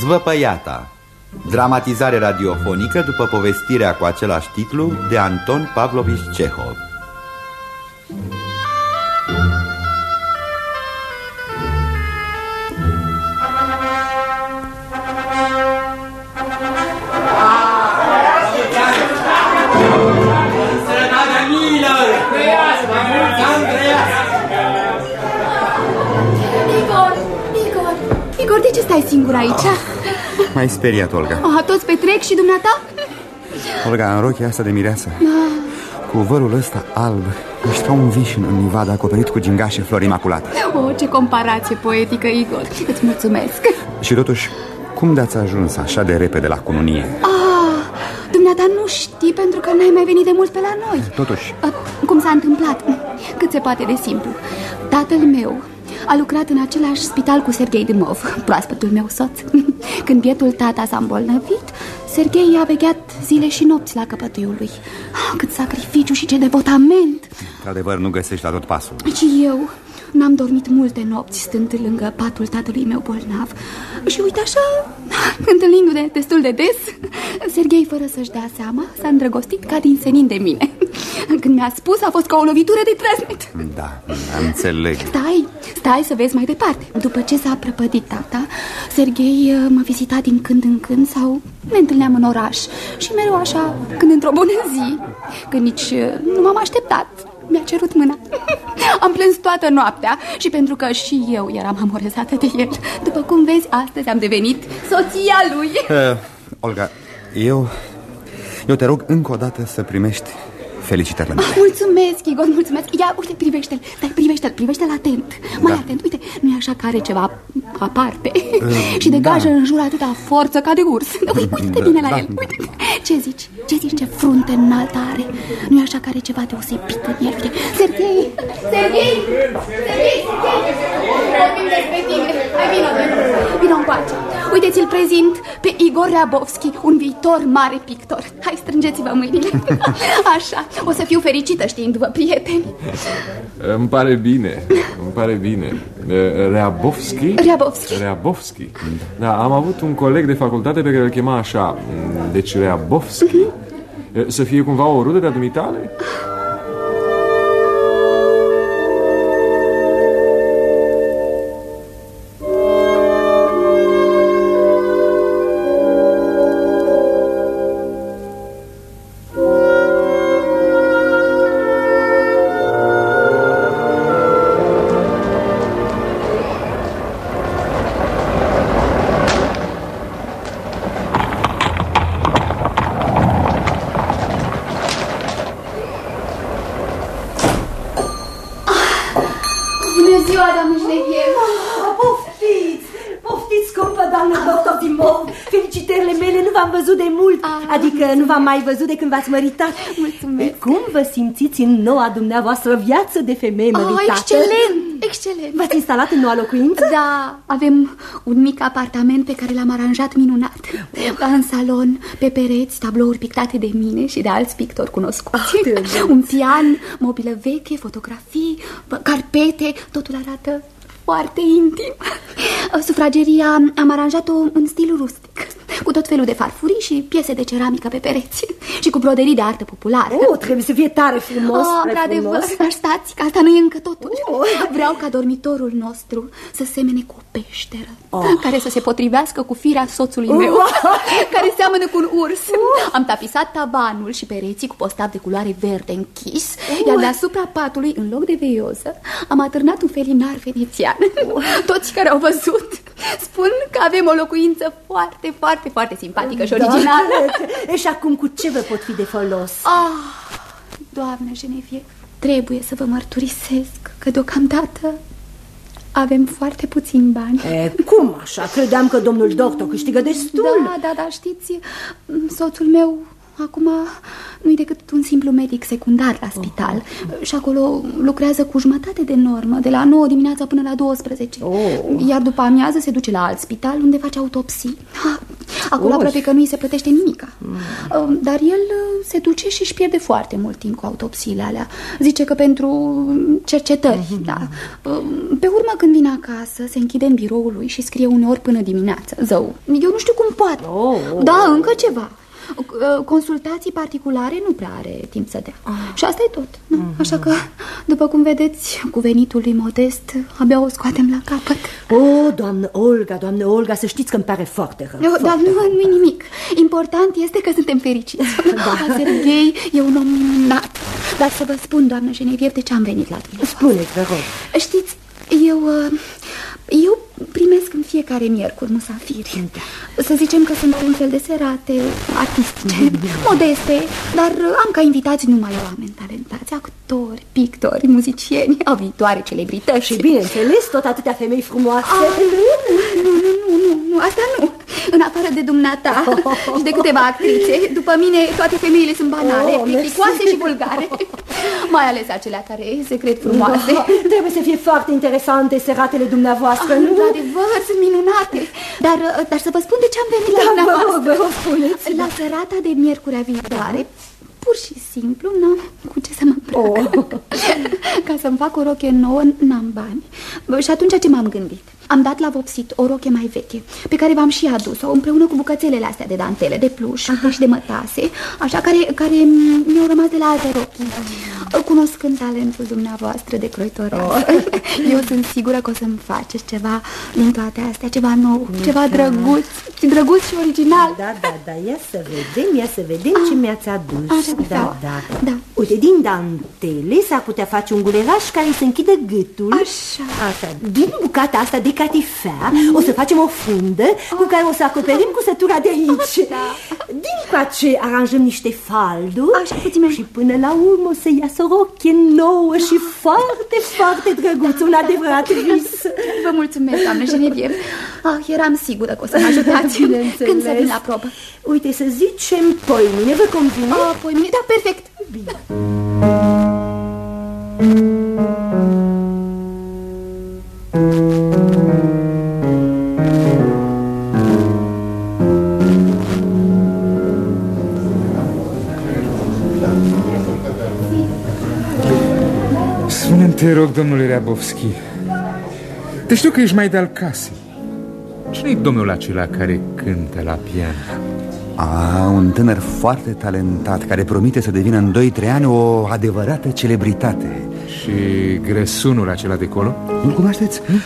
Zvăpăiata. Dramatizare radiofonică după povestirea cu același titlu de Anton Pavlovich Cehov aici? M-ai speriat, Olga oh, Toți petrec și dumneata? Olga, în rochia asta de mireasă ah. Cu vărul ăsta alb Ești ca un vișin în nivada acoperit cu gingașe flori imaculate Oh, ce comparație poetică, Igor Îți mulțumesc Și totuși, cum de-ați ajuns așa de repede la cununie? Ah, dumneata nu știi pentru că n-ai mai venit de mult pe la noi Totuși ah, Cum s-a întâmplat? Cât se poate de simplu Tatăl meu a lucrat în același spital cu Sergei Dymov, proaspătul meu soț. Când bietul tata s-a îmbolnăvit, Sergei a vegheat zile și nopți la căpătâiul lui. Ah, cât sacrificiu și ce devotament! Într-adevăr, nu găsești la tot pasul. Și eu n-am dormit multe nopți stând lângă patul tatălui meu bolnav. Și uite așa, întâlnindu-ne destul de des, Sergei, fără să-și dea seama, s-a îndrăgostit ca din senin de mine. Când mi-a spus, a fost ca o lovitură de trăsnet. Da, înțeleg. Stai, stai să vezi mai departe. După ce s-a prăpădit tata, Sergei uh, m-a vizitat din când în când sau ne întâlneam în oraș. Și mereu așa, când într-o bună zi, când nici uh, nu m-am așteptat, mi-a cerut mâna. Am plâns toată noaptea și pentru că și eu eram amorezată de el. După cum vezi, astăzi am devenit soția lui. Uh, Olga, eu... Eu te rog încă o dată să primești Felicitări mele. Mulțumesc, Igor, mulțumesc. Ia, uite, privește-l. Stai, privește-l, privește-l atent. Mai da. atent. Uite, nu e așa că are ceva aparte. Uh, și degajă da. în jur atâta forță ca de urs. Uite, uite da, bine la da. el. Uite. Ce zici? Ce zici? Ce frunte înaltă are? Nu e așa că are ceva deosebit în el? Sergei! Sergei! Sergei! Vorbim despre tine. Hai, vină, vină încoace. Uite, ți-l prezint pe Igor Reabovski, un viitor mare pictor. Hai, strângeți-vă mâinile. Așa. O să fiu fericită știindu-vă prieteni Îmi pare bine, îmi pare bine Reabovski? Reabovski Reabovski Da, am avut un coleg de facultate pe care îl chema așa Deci Reabovski uh mhm. -huh. Să fie cumva o rudă de-a dumitale? Mai văzut de când v-ați măritat. Mulțumesc. Cum vă simțiți în noua dumneavoastră viață de femeie oh, măritată? Oh, excelent, excelent. V-ați instalat în noua locuință? Da, avem un mic apartament pe care l-am aranjat minunat. Oh. În salon, pe pereți, tablouri pictate de mine și de alți pictori cunoscuți. Oh, un pian, mobilă veche, fotografii, carpete, totul arată foarte intim. Sufrageria am aranjat-o în stil rustic cu tot felul de farfurii și piese de ceramică pe pereți și cu broderii de artă populară. Oh, trebuie să fie tare frumos, oh, frumos. Dar stați, că asta nu e încă totul. Oh. Vreau ca dormitorul nostru să semene cu o peșteră, oh. care să se potrivească cu firea soțului meu, oh. care seamănă cu un urs. Oh. Am tapisat tavanul și pereții cu postav de culoare verde închis, oh. iar deasupra patului, în loc de veioză, am atârnat un felinar venețian. Oh. Toți care au văzut spun că avem o locuință foarte, foarte, foarte simpatică și da. originală. Da. Și acum cu ce vă pot fi de folos? Ah, doamnă Genevie, trebuie să vă mărturisesc că deocamdată avem foarte puțini bani. E, cum așa? Credeam că domnul doctor câștigă destul. Da, da, da, știți, soțul meu Acum nu-i decât un simplu medic secundar la spital oh. Și acolo lucrează cu jumătate de normă De la 9 dimineața până la 12 oh. Iar după amiază se duce la alt spital Unde face autopsii Acolo aproape că nu îi se plătește nimica. Mm. Dar el uh, se duce și își pierde foarte mult timp cu autopsiile alea. Zice că pentru cercetări, mm -hmm. da. Uh, pe urmă, când vine acasă, se închide în biroul lui și scrie uneori până dimineață. Zău, eu nu știu cum poate. Oh, oh. Da, încă ceva. Uh, consultații particulare nu prea are timp să dea. Ah. Și asta e tot. Mm -hmm. Așa că, după cum vedeți, cu venitul lui modest, abia o scoatem la capăt. O, oh, doamnă Olga, doamnă Olga, să știți că îmi pare foarte rău. Eu, dar nu, nu nimic. Important este că suntem fericiți. Da. Serghei e un om minunat. Dar să vă spun, doamnă Genevieve, de ce am venit la tine. Spuneți, vă rog. Știți, eu... Uh, eu primesc în fiecare miercuri musafiri. Da. Să zicem că sunt un fel de serate artistice, modeste, dar am ca invitați numai oameni talentați, actori, pictori, muzicieni, au viitoare celebrități. Și bineînțeles, tot atâtea femei frumoase. A, ah, nu, nu, nu, nu, nu, nu, asta nu. În afară de dumneata și de câteva actrițe, după mine toate femeile sunt banale, oh, plicticoase și vulgare. Mai ales acelea care se cred frumoase. Da, trebuie să fie foarte interesante seratele dumneavoastră, ah, nu? Într-adevăr, sunt minunate. Dar, dar să vă spun de ce am venit da, la dumneavoastră. Vă rog, spuneți. La serata de miercurea viitoare, pur și simplu n-am cu ce să mă îmbrac. Oh. Ca să-mi fac o roche nouă, n-am bani. Și atunci ce m-am gândit? Am dat la vopsit o roche mai veche, pe care v-am și adus-o, împreună cu bucățelele astea de dantele, de pluș Aha. și de mătase, așa, care, care mi-au rămas de la alte rochi. Cunoscând talentul dumneavoastră de croitor, oh. eu sunt sigură că o să-mi faceți ceva din toate astea, ceva nou, da. ceva drăguț, drăguț și original. Da, da, da, ia să vedem, ia să vedem ah. ce mi-ați adus. Așa, da, da, da. Uite, din dantele s-ar putea face un guleraș care să închidă gâtul. Așa. Așa. Din bucata asta de catifea o să facem o fundă cu care o să acoperim cusătura de aici. Da. Din coace aranjăm niște falduri Așa, puțin și până la urmă o să iasă o rochie nouă și foarte, foarte drăguță, un adevărat vis. Vă mulțumesc, doamnă Genevieve. Ah, eram sigură că o să mă ajutați când să vin la probă. Uite, să zicem poimine, vă convine? Ah, poimine, da, perfect. Bine. Te rog, domnule Rabovski Te știu că ești mai de-al casei cine e domnul acela care cântă la pian? A, un tânăr foarte talentat Care promite să devină în 2-3 ani o adevărată celebritate Și gresunul acela de colo? Nu-l cunoașteți? Hmm?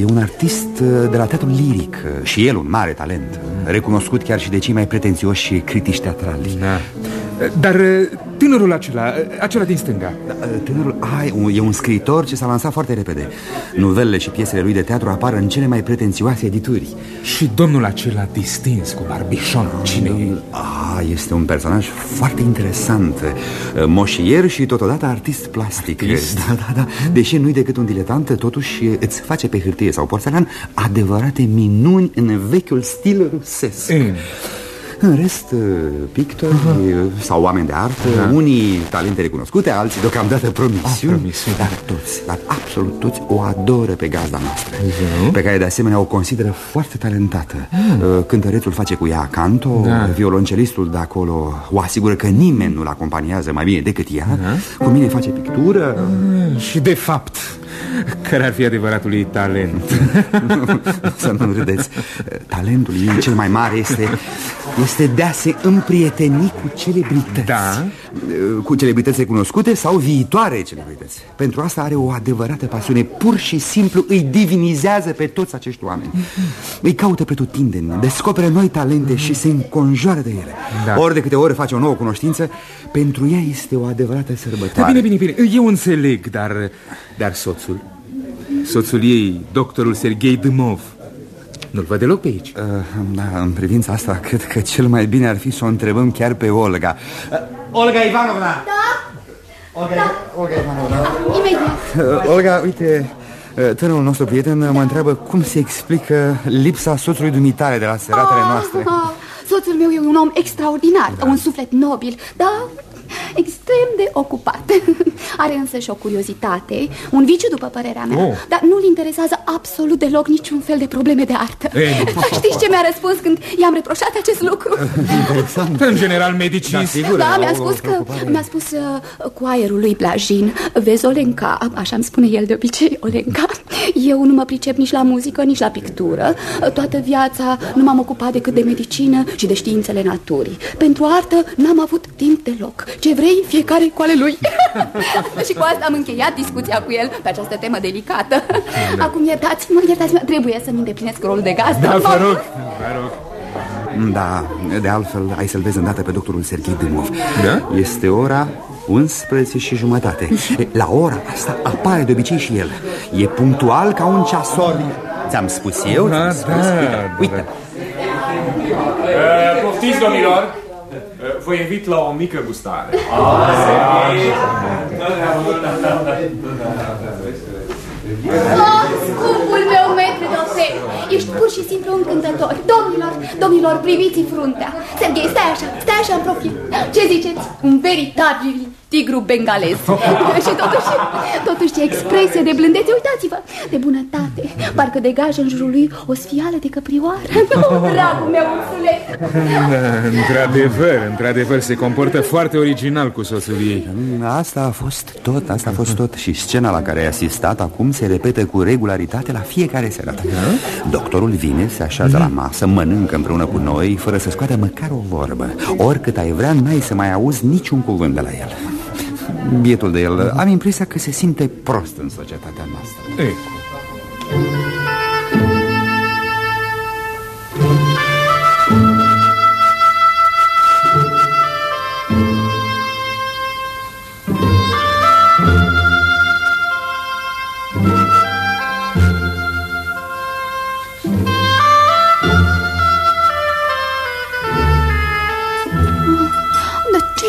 E un artist uh, de la teatrul liric Și el un mare talent hmm. Recunoscut chiar și de cei mai pretențioși critici teatrali da. Dar uh, tânărul acela, uh, acela din stânga da, Tânărul, a, e un scriitor ce s-a lansat foarte repede Nuvelele și piesele lui de teatru apar în cele mai pretențioase edituri Și domnul acela distins cu barbișon, cine e? A, este un personaj foarte interesant Moșier și totodată artist plastic artist? Da, da, da Deși nu-i decât un diletant, totuși îți face pe hârtie sau porțelan Adevărate minuni în vechiul stil rusesc mm. În rest, uh, pictori uh -huh. sau oameni de artă, da. unii talente recunoscute, alții deocamdată promisiuni, ah, promisiuni. Dar toți, dar absolut toți o adoră pe gazda noastră uh -huh. Pe care de asemenea o consideră foarte talentată uh. Cântărețul face cu ea canto, da. violoncelistul de acolo o asigură că nimeni nu-l acompaniază mai bine decât ea uh -huh. Cu mine face pictură uh, Și de fapt care ar fi adevăratul ei talent? Să nu râdeți. Talentul ei cel mai mare este Este de a se împrieteni cu celebrități. Da Cu celebrități recunoscute sau viitoare celebrități. Pentru asta are o adevărată pasiune. Pur și simplu îi divinizează pe toți acești oameni. Îi caută pe tutindeni Descoperă noi talente și se înconjoară de ele. Da. Ori de câte ori face o nouă cunoștință Pentru ea este o adevărată sărbătoare. Bine, bine, bine, eu înțeleg, dar, dar soțul? Soțul ei, doctorul Sergei Dâmov. Nu-l văd deloc pe aici. Uh, Da, în privința asta cred că cel mai bine ar fi să o întrebăm chiar pe Olga. uh, Olga Ivanovna Da? Olga, da. Olga Ivanovna Imediat uh, Olga, uite, uh, tânărul nostru prieten mă întreabă cum se explică lipsa soțului dumitare de la seratele ah, noastre ah, Soțul meu e un om extraordinar, da. un suflet nobil, da, extrem de ocupat. Are însă și o curiozitate, un viciu după părerea mea oh. Dar nu-l interesează absolut deloc niciun fel de probleme de artă. Ei. Știți ce mi-a răspuns când i-am reproșat acest lucru? Interesant. În general medicii Da, sigur, da mi-a spus că Mi-a spus uh, cu aerul lui Blajin Vezi, Olenca, așa îmi spune el de obicei, Olenca Eu nu mă pricep nici la muzică, nici la pictură. Toată viața nu m-am ocupat decât de medicină și de științele naturii. Pentru artă n-am avut timp deloc Ce vrei, fiecare cu ale lui. Și cu asta am încheiat discuția cu el pe această temă delicată. Da. Acum iertați-mă, iertați-mă, trebuie să-mi îndeplinesc rolul de gazdă Da, vă rog, vă rog. Da, de altfel, ai să-l vezi îndată pe doctorul Serghei Dâmov. Da? Este ora 11 și jumătate. La ora asta apare de obicei și el. E punctual ca un ceasor. Ți-am spus eu? Da, spus? da, Uite, uite. Uh, poftiți, domnilor. uh, Vă invit la o mică gustare. Oh, scumpul meu metru de ofer Ești pur și simplu încântător Domnilor, domnilor, priviți fruntea. Serghei, stai așa, stai așa în profil. Ce ziceți? Un veritabil tigru bengalez. Și totuși, totuși ce expresie de blândețe. Uitați-vă, de bunătate. Parcă degajă în jurul lui o sfială de căprioară. Dragul meu, ursulet da, Într-adevăr, într-adevăr Se comportă foarte original cu soțul ei. Asta a fost tot, asta a fost tot. Și scena la care ai asistat acum se repetă cu regularitate la fiecare seară. Da? Doctorul vine, se așează la masă, mănâncă împreună cu noi Fără să scoată măcar o vorbă Oricât ai vrea, n-ai să mai auzi niciun cuvânt de la el Bietul de el, am impresia că se simte prost în societatea noastră Ei.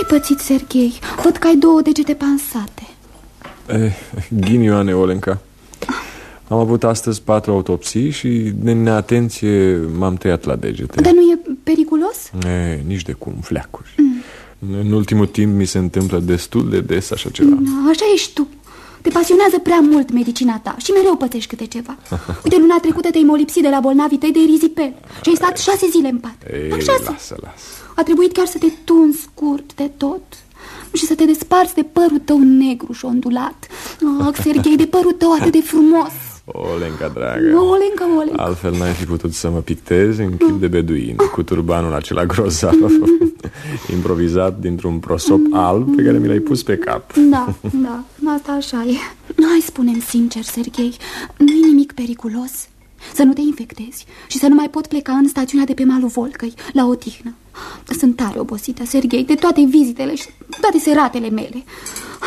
Pățit, Serghei? Văd că ai două degete pansate. Eh, Ghinioane, Olenca Am avut astăzi patru autopsii și de neatenție m-am tăiat la degete. Dar nu e periculos? E, nici de cum, fleacuri. Mm. În ultimul timp mi se întâmplă destul de des așa ceva. No, Așa ești tu. Te pasionează prea mult medicina ta și mereu pățești câte ceva. Uite, luna trecută te-ai molipsit de la bolnavii tăi de erizipel Și ai stat șase zile în pat. Ei, Așa lasă, lasă A trebuit chiar să te tunzi scurt de tot Și să te desparți de părul tău negru și ondulat. Oh, Serghei, de părul tău atât de frumos. Olenca, dragă. Olenca, Olenca Altfel n-ai fi putut să mă pictezi în chip de beduin Cu turbanul acela grozav Improvizat dintr-un prosop alb Pe care mi l-ai pus pe cap. Da, da, asta așa e. Hai, spunem sincer, Serghei Nu-i nimic periculos Să nu te infectezi Și să nu mai pot pleca în stațiunea de pe malul Volcăi La o tihnă Sunt tare obosită, Serghei De toate vizitele și toate seratele mele.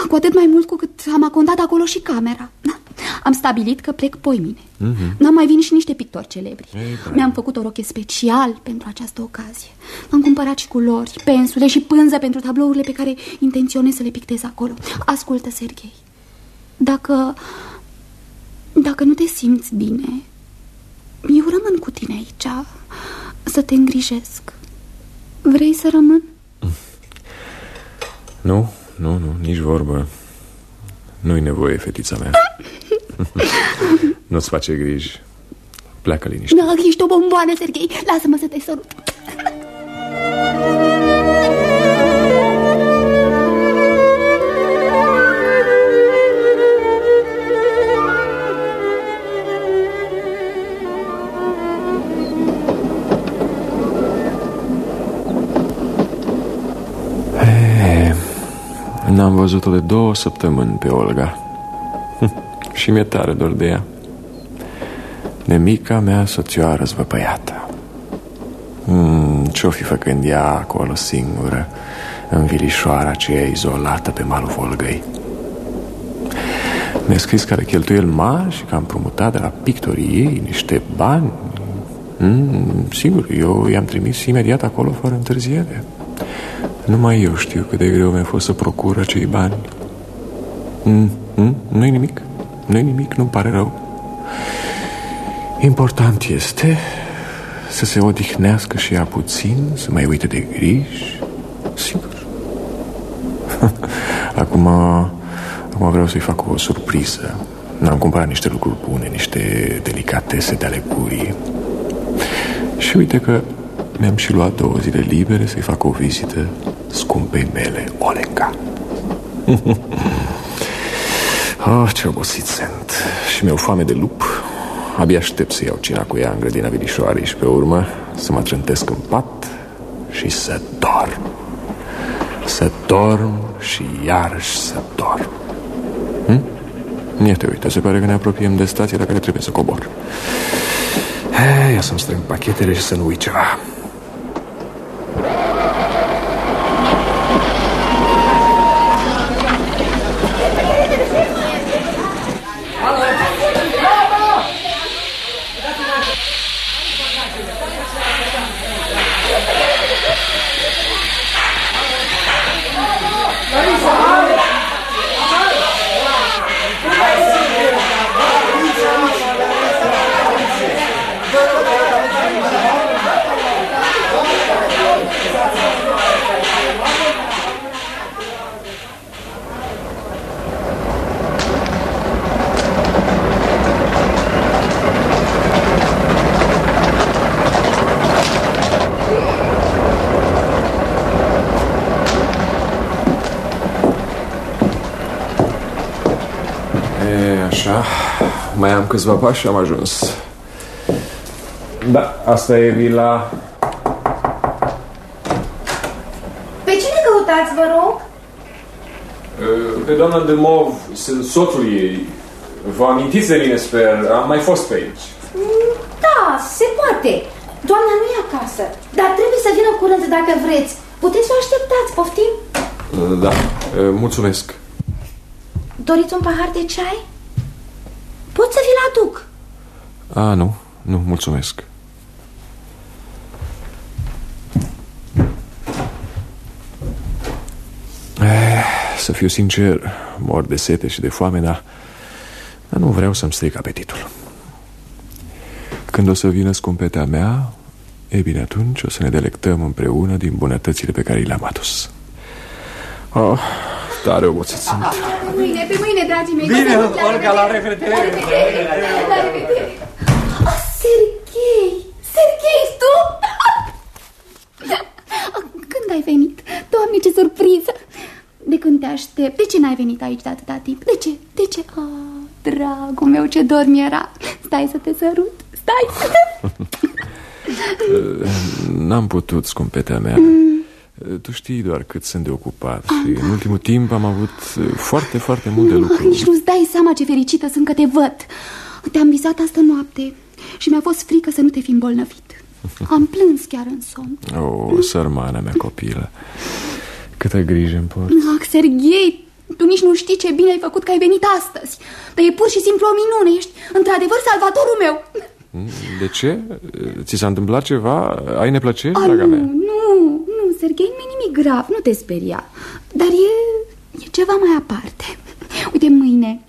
Cu atât mai mult cu cât am acondat acolo și camera am stabilit că plec poimine mm -hmm. N-am mai venit și niște pictori celebri. Mi-am făcut o roche special pentru această ocazie. Am cumpărat și culori, pensule și pânză pentru tablourile pe care intenționez să le pictez acolo. Ascultă, Serghei Dacă... Dacă nu te simți bine Eu rămân cu tine aici Să te îngrijesc. Vrei să rămân? Nu, nu, nu, nici vorbă. Nu-i nevoie, fetița mea. Nu-ți face griji. Pleacă liniște Da, ești o bomboană, Serghei. Lasă-mă să te sărut văzut-o de două săptămâni pe Olga. Și mi-e tare dor de ea. De mica mea soțioară răzvăpăiată mm, Ce-o fi făcând ea acolo singură În vilișoara aceea izolată pe malul Volgăi Mi-a scris că are cheltuieli mari Și că am promutat de la pictorii ei niște bani. Mm, Sigur, eu i-am trimis imediat acolo fără întârziere numai eu știu cât de greu mi-a fost să procur acei bani. Mm, mm, Nu-i nimic Nu-i nimic, nu-mi pare rău. Important este Să se odihnească și ea puțin Să mai uite de griji. Sigur. Acum, acum vreau să-i fac o surpriză. Am cumpărat niște lucruri bune, niște delicatese de ale gurii. Și uite că mi-am și luat două zile libere să-i fac o vizită scumpei mele, Olenka. oh, ce obosit sunt. Și mi-au foame de lup. Abia aștept să iau cina cu ea în grădina vilișoarei și pe urmă să mă trântesc în pat și să dorm. Să dorm și iarăși să dorm. Hm? Iată, uite, se pare că ne apropiem de stația la care trebuie să cobor. Ia să-mi strâng pachetele și să nu uit ceva. Mai am câțiva pași și am ajuns. Da, asta e vila. Pe cine căutați, vă rog? Pe doamna de Mov, sunt soțul ei. Vă amintiți de mine, sper? Am mai fost pe aici. Mm, da, se poate. Doamna nu e acasă, dar trebuie să vină curând dacă vreți. Puteți să o așteptați, poftim? Da, mulțumesc. Doriți un pahar de ceai? Pot să vi-l aduc. A, nu, nu, mulțumesc. Eh, să fiu sincer, mor de sete și de foame, dar, dar nu vreau să-mi stric apetitul. Când o să vină scumpetea mea, e bine, atunci o să ne delectăm împreună din bunătățile pe care le-am adus. Oh, Tare obosit sunt. Pe mâine, pe mâine, dragii mei. Bine, Olga, la revedere. La revedere. La revedere. Oh, Serghei, Serghei, tu? Când ai venit? Doamne, ce surpriză! De când te aștept? De ce n-ai venit aici de atâta timp? De ce? De ce? Ah, dragul meu, ce dor mi-era. Stai să te sărut. Stai să te... N-am putut, scumpetea mea. Mm. Tu știi doar cât sunt de ocupat ah, și în ultimul timp am avut foarte, foarte multe ah, lucruri. Nici nu-ți dai seama ce fericită sunt că te văd. Te-am visat astă noapte și mi-a fost frică să nu te fi îmbolnăvit. Am plâns chiar în somn. O, oh, sărmana mea copilă. Câtă grijă îmi porți. Ah, Serghei, tu nici nu știi ce bine ai făcut că ai venit astăzi. Dar e pur și simplu o minune. Ești într-adevăr salvatorul meu. De ce? Ți s-a întâmplat ceva? Ai neplăceri, draga mea? Nu, Serghei, nu e nimic grav, nu te speria Dar e, e ceva mai aparte. Uite, mâine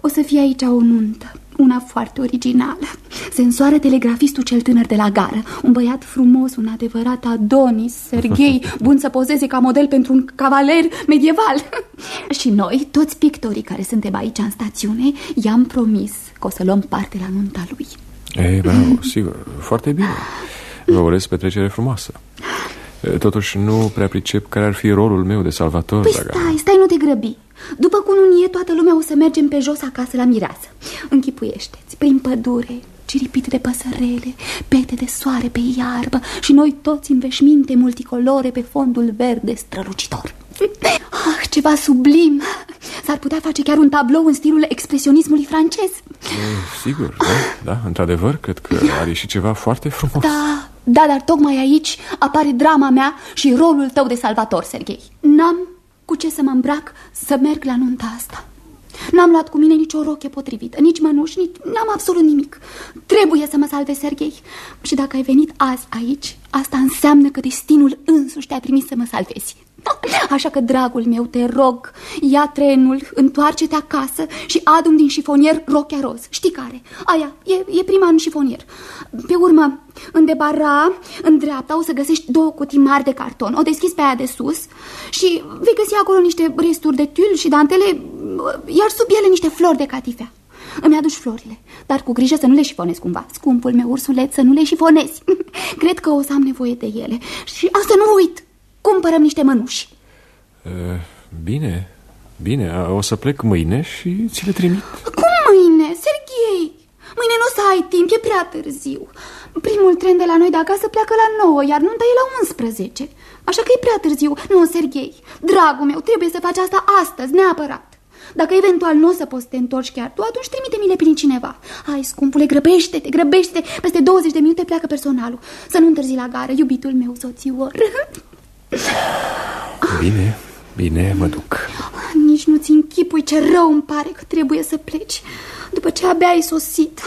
o să fie aici o nuntă una foarte originală. Sensoară telegrafistul cel tânăr de la gară Un băiat frumos, un adevărat Adonis Serghei, bun să pozeze ca model pentru un cavaler medieval. Și noi, toți pictorii care suntem aici în stațiune I-am promis că o să luăm parte la nunta lui. Ei, bravo, sigur, foarte bine. Vă urez petrecere frumoasă Totuși nu prea pricep care ar fi rolul meu de salvator Păi stai, stai, nu te grăbi. După cununie toată lumea o să mergem pe jos acasă la mireasă. Închipuiește-ți, prin pădure, ciripit de păsărele, pete de soare pe iarbă Și noi toți în veșminte multicolore pe fondul verde strălucitor Ah, ceva sublim S-ar putea face chiar un tablou în stilul expresionismului francez e, Sigur, da, da, într-adevăr, cred că are și ceva foarte frumos Da, da, dar tocmai aici apare drama mea și rolul tău de salvator, Serghei. N-am cu ce să mă îmbrac să merg la nunta asta. N-am luat cu mine nicio roche potrivită, nici mănuși, nici... n-am absolut nimic. Trebuie să mă salvezi, Serghei. Și dacă ai venit azi aici, asta înseamnă că destinul însuși te-a trimis să mă salvezi. Așa că, dragul meu, te rog, ia trenul, întoarce-te acasă și adu din șifonier rochea roz. Știi care? Aia, e, e prima în șifonier. Pe urmă, în debara, în dreapta, o să găsești două cutii mari de carton. O deschizi pe aia de sus și vei găsi acolo niște resturi de tul și dantele, iar sub ele niște flori de catifea. Îmi aduci florile, dar cu grijă să nu le șifonezi cumva. Scumpul meu ursuleț, să nu le șifonezi. Cred că o să am nevoie de ele. Și asta nu uit. Cumpărăm niște mănuși. Uh, bine, bine. O să plec mâine și ți le trimit. Cum mâine, Serghei? Mâine nu o să ai timp, e prea târziu. Primul tren de la noi de acasă pleacă la 9, iar nunta e la 11. Așa că e prea târziu. Nu, Serghei, dragul meu, trebuie să faci asta astăzi, neapărat. Dacă eventual nu o să poți să te întorci chiar tu, atunci trimite-mi-le prin cineva. Hai, scumpule, grăbește-te, grăbește-te. Peste 20 de minute pleacă personalul. Să nu întârzi la gară, iubitul meu soțior. Bine, bine, mă duc. Nici nu-ți închipui ce rău îmi pare că trebuie să pleci. După ce abia ai sosit.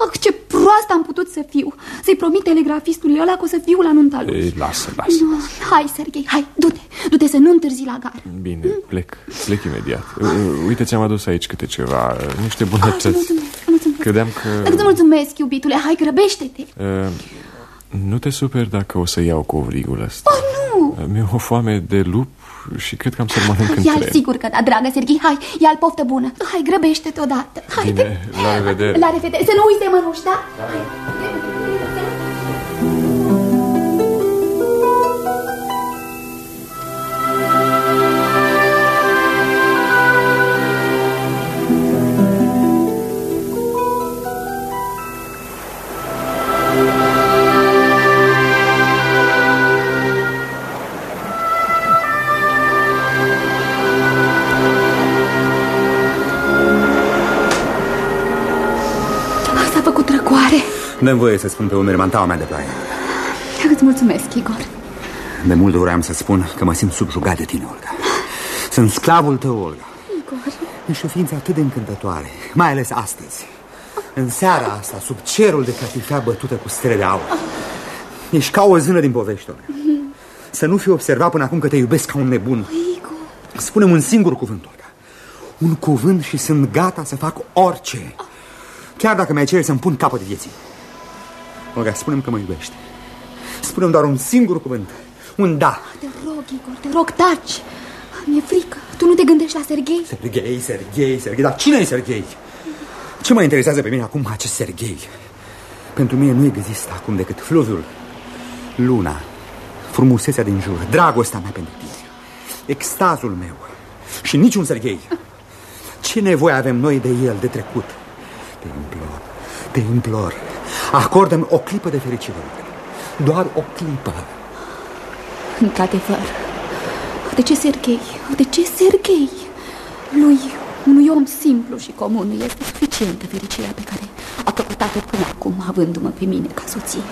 Ah, ce proastă am putut să fiu. Să-i promit telegrafistului ăla că o să fiu la nunta lui. Ei, lasă, lasă. No, hai, Serghei, hai, du-te. Du-te să nu întârzi la gar. Bine, plec. Plec imediat. Uh, uite, ți-am adus aici câte ceva, uh, niște bunătăți. Ah, mulțumesc, mulțumesc. Credeam că... Îți mulțumesc, iubitule. Hai, grăbește-te. Uh, nu te super dacă o să iau covrigul ăsta. Oh, nu! Mi-e o foame de lup și cred că am să-l mănânc în Ia-l sigur că da, dragă Serghii, hai, ia-l poftă bună. Hai, grăbește-te odată. Hai, Bine, la revedere. La revedere, să nu uite mănuși, da? Hai. Dă-mi voie să spun pe umeri mantaua mea de ploaie. Îți mulțumesc, Igor. De mult doream să spun că mă simt subjugat de tine, Olga. Sunt sclavul tău, Olga. Igor. Ești o ființă atât de încântătoare, mai ales astăzi. În seara asta, sub cerul de catifea bătută cu stele de aur. Ești ca o zână din povești, Olga. Să nu fi observat până acum că te iubesc ca un nebun. Igor. Spune-mi un singur cuvânt, Olga. Un cuvânt și sunt gata să fac orice. Chiar dacă mi-ai cere să-mi pun capăt vieții. Olga, spune că mă iubești. spune doar un singur cuvânt. Un da. Te rog, Igor, te rog, taci. Mi-e frică. Tu nu te gândești la Serghei? Serghei, Serghei, Serghei. Dar cine e Serghei? Ce mă interesează pe mine acum acest Serghei? Pentru mine nu există acum decât fluviul, luna, frumusețea din jur, dragostea mea pentru tine, extazul meu și niciun Serghei. Ce nevoie avem noi de el, de trecut? Te implor, te implor, Acordă-mi o clipă de fericire. Doar o clipă. Într-adevăr. De ce Serghei? De ce Serghei? Lui, unui om simplu și comun, este suficientă fericirea pe care a căpătat-o până acum, avându-mă pe mine ca soție.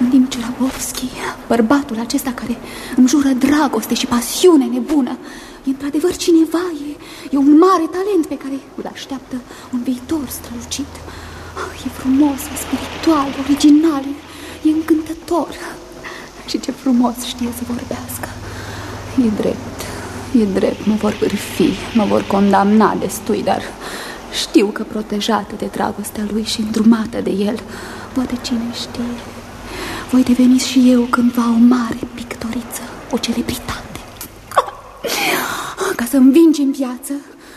În timp ce Rabovski, bărbatul acesta care îmi jură dragoste și pasiune nebună, e într-adevăr cineva, e, e un mare talent pe care îl așteaptă un viitor strălucit. E frumos, e spiritual, original, e încântător. Și ce frumos știe să vorbească. E drept, e drept, mă vor bârfi, mă vor condamna destui, dar știu că protejată de dragostea lui și îndrumată de el, poate cine știe, voi deveni și eu cândva o mare pictoriță, o celebritate. Ca să învingi în viață,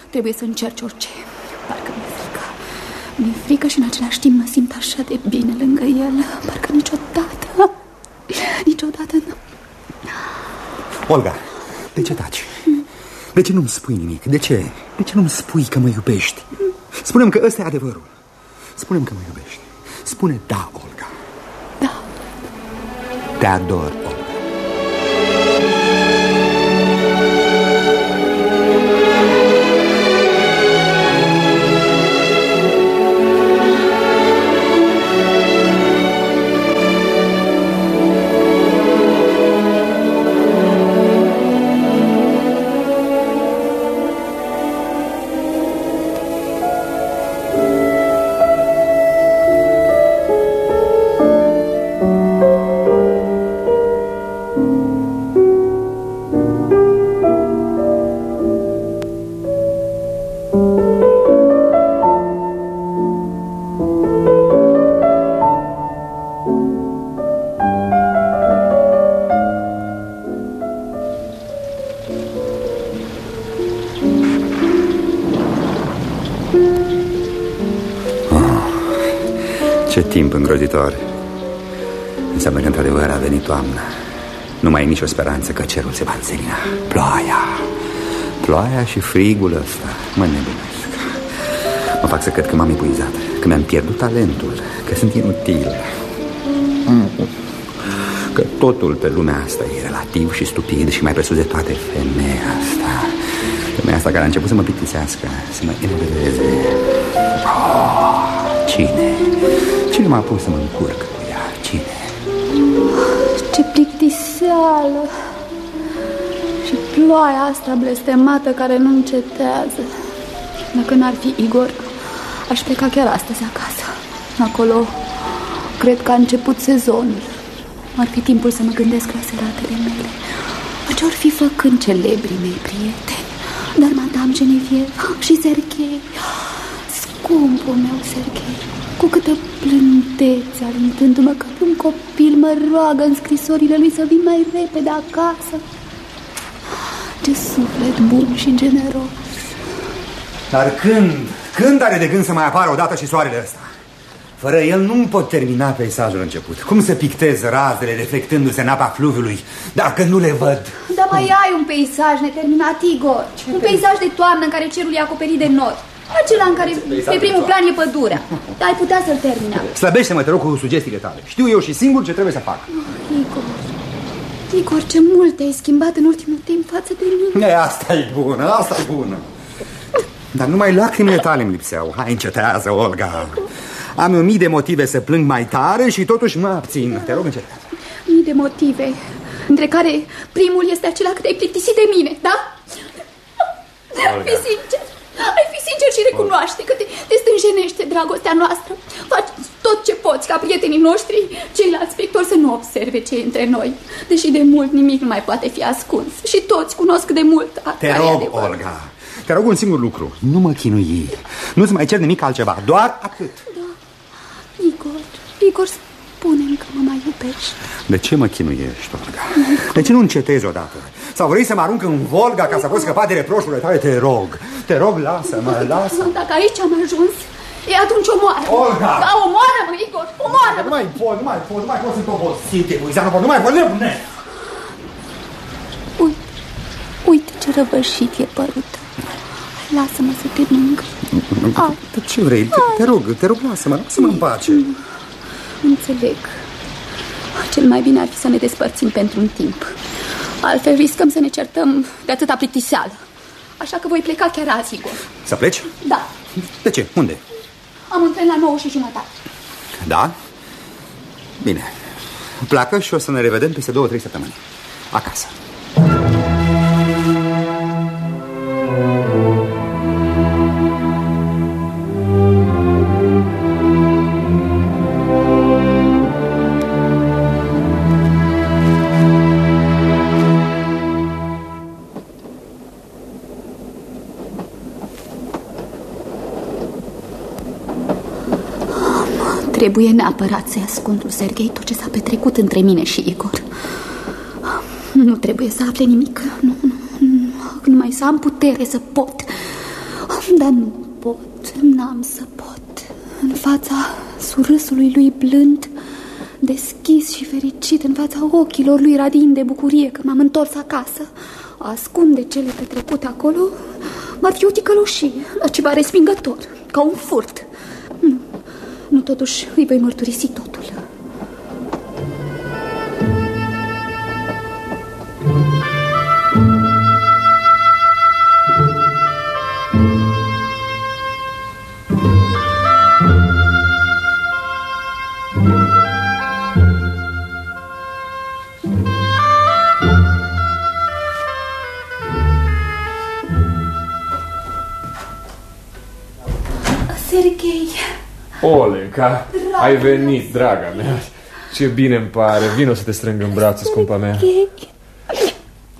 trebuie să încerci orice. Parcă mi-e frică. Mi-e frică și în același timp mă simt așa de bine lângă el. Parcă niciodată, niciodată nu. Olga, de ce taci? De ce nu-mi spui nimic? De ce? De ce nu-mi spui că mă iubești? Spune-mi că ăsta e adevărul. Spune-mi că mă iubești. Spune da, Olga. Da. Te ador, Olga. Ce timp îngrozitor Înseamnă că într-adevăr a venit toamna. Nu mai e nicio speranță că cerul se va înselina Ploaia. Ploaia și frigul ăsta. Mă nebunesc. Mă fac să cred că m-am epuizat Că mi-am pierdut talentul Că sunt inutil. Că totul pe lumea asta e relativ și stupid Și mai presus de toate femeia asta. Femeia asta care a început să mă plictisească Să mă enerveze. Oh, Cine? Cine m-a pus să mă încurc cu ea? Cine? Ce plictiseală. Și ploaia asta blestemată care nu încetează. Dacă n-ar fi Igor Aș pleca chiar astăzi acasă. Acolo cred că a început sezonul. Ar fi timpul să mă gândesc la seratele mele. Ce-or fi făcând celebrii mei prieteni? Dar Madame Genevieve și Serghei Scumpul meu Serghei Cu câtă plântețe alintându-mă că un copil mă roagă în scrisorile lui să vin mai repede acasă Ce suflet bun și generos Dar când? Când are de gând să mai apară odată și soarele ăsta? Fără el nu pot termina peisajul început. Cum să pictez razele reflectându-se în apa fluviului dacă nu le văd? Dar mai ai un peisaj neterminat, Igor. Ce un peisaj de toamnă în care cerul e acoperit de nori. Acela în care pe primul plan e pădurea. Dar ai putea să-l termina. Slăbește-mă, te rog, cu sugestiile tale. Știu eu și singur ce trebuie să fac. Oh, Igor, Igor, ce mult te-ai schimbat în ultimul timp față de mine. E, asta e bună, asta e bună. Dar numai lacrimile tale îmi lipseau. Hai, încetează, Olga. Am eu mii de motive să plâng mai tare și totuși mă abțin. Te rog, încetează. Mii de motive, între care primul este acela că te-ai plictisit de mine, da? Olga. Fi sincer. Ai fi sincer și recunoaște că te, te stânjenește dragostea noastră. Faci tot ce poți ca prietenii noștri, ceilalți pictori, să nu observe ce e între noi. Deși de mult nimic nu mai poate fi ascuns. Și toți cunosc de mult. Te rog, Olga, te rog un singur lucru. Nu mă chinui. Nu-ți mai cer nimic altceva. Doar atât. Da. Igor, Igor, spune-mi că mă mai iubești. De ce mă chinuiești, Olga? De ce nu încetezi odată? Sau vrei să mă arunc în Volga ca să poți scăpa de reproșurile tale? Te rog, te rog, lasă-mă, lasă Dacă aici am ajuns, e atunci omoară Olga! Da, omoară-mă, Igor, omoară Nu mai pot, nu mai pot, nu mai pot, sunt obosit, epuizat, nu pot, nu mai pot, nebune Uite, uite ce răvășit e părut. Lasă-mă să te mângâi. Dar ce vrei? Te, te rog, te rog, lasă-mă, lasă-mă în pace. Înțeleg. Cel mai bine ar fi să ne despărțim pentru un timp Altfel riscăm să ne certăm de atâta plictiseală Așa că voi pleca chiar azi, Igor Să pleci? Da De ce? Unde? Am un tren la 9 și jumătate Da? Bine Pleacă și o să ne revedem peste două, trei săptămâni Acasă Trebuie neapărat să-i ascund lui Serghei tot ce s-a petrecut între mine și Igor. Nu trebuie să afle nimic. Nu, nu, nu. Numai să am putere să pot. Dar nu pot, n-am să pot. În fața surâsului lui blând, deschis și fericit, în fața ochilor lui radin de bucurie că m-am întors acasă, a ascunde cele petrecute acolo, m-ar fi o ticăloșie, la ceva respingător, ca un furt. Nu, nu, totuși îi voi mărturisi totul. Oleca, ai venit, draga mea. Ce bine îmi pare, vino să te strâng în brațe, scumpa mea.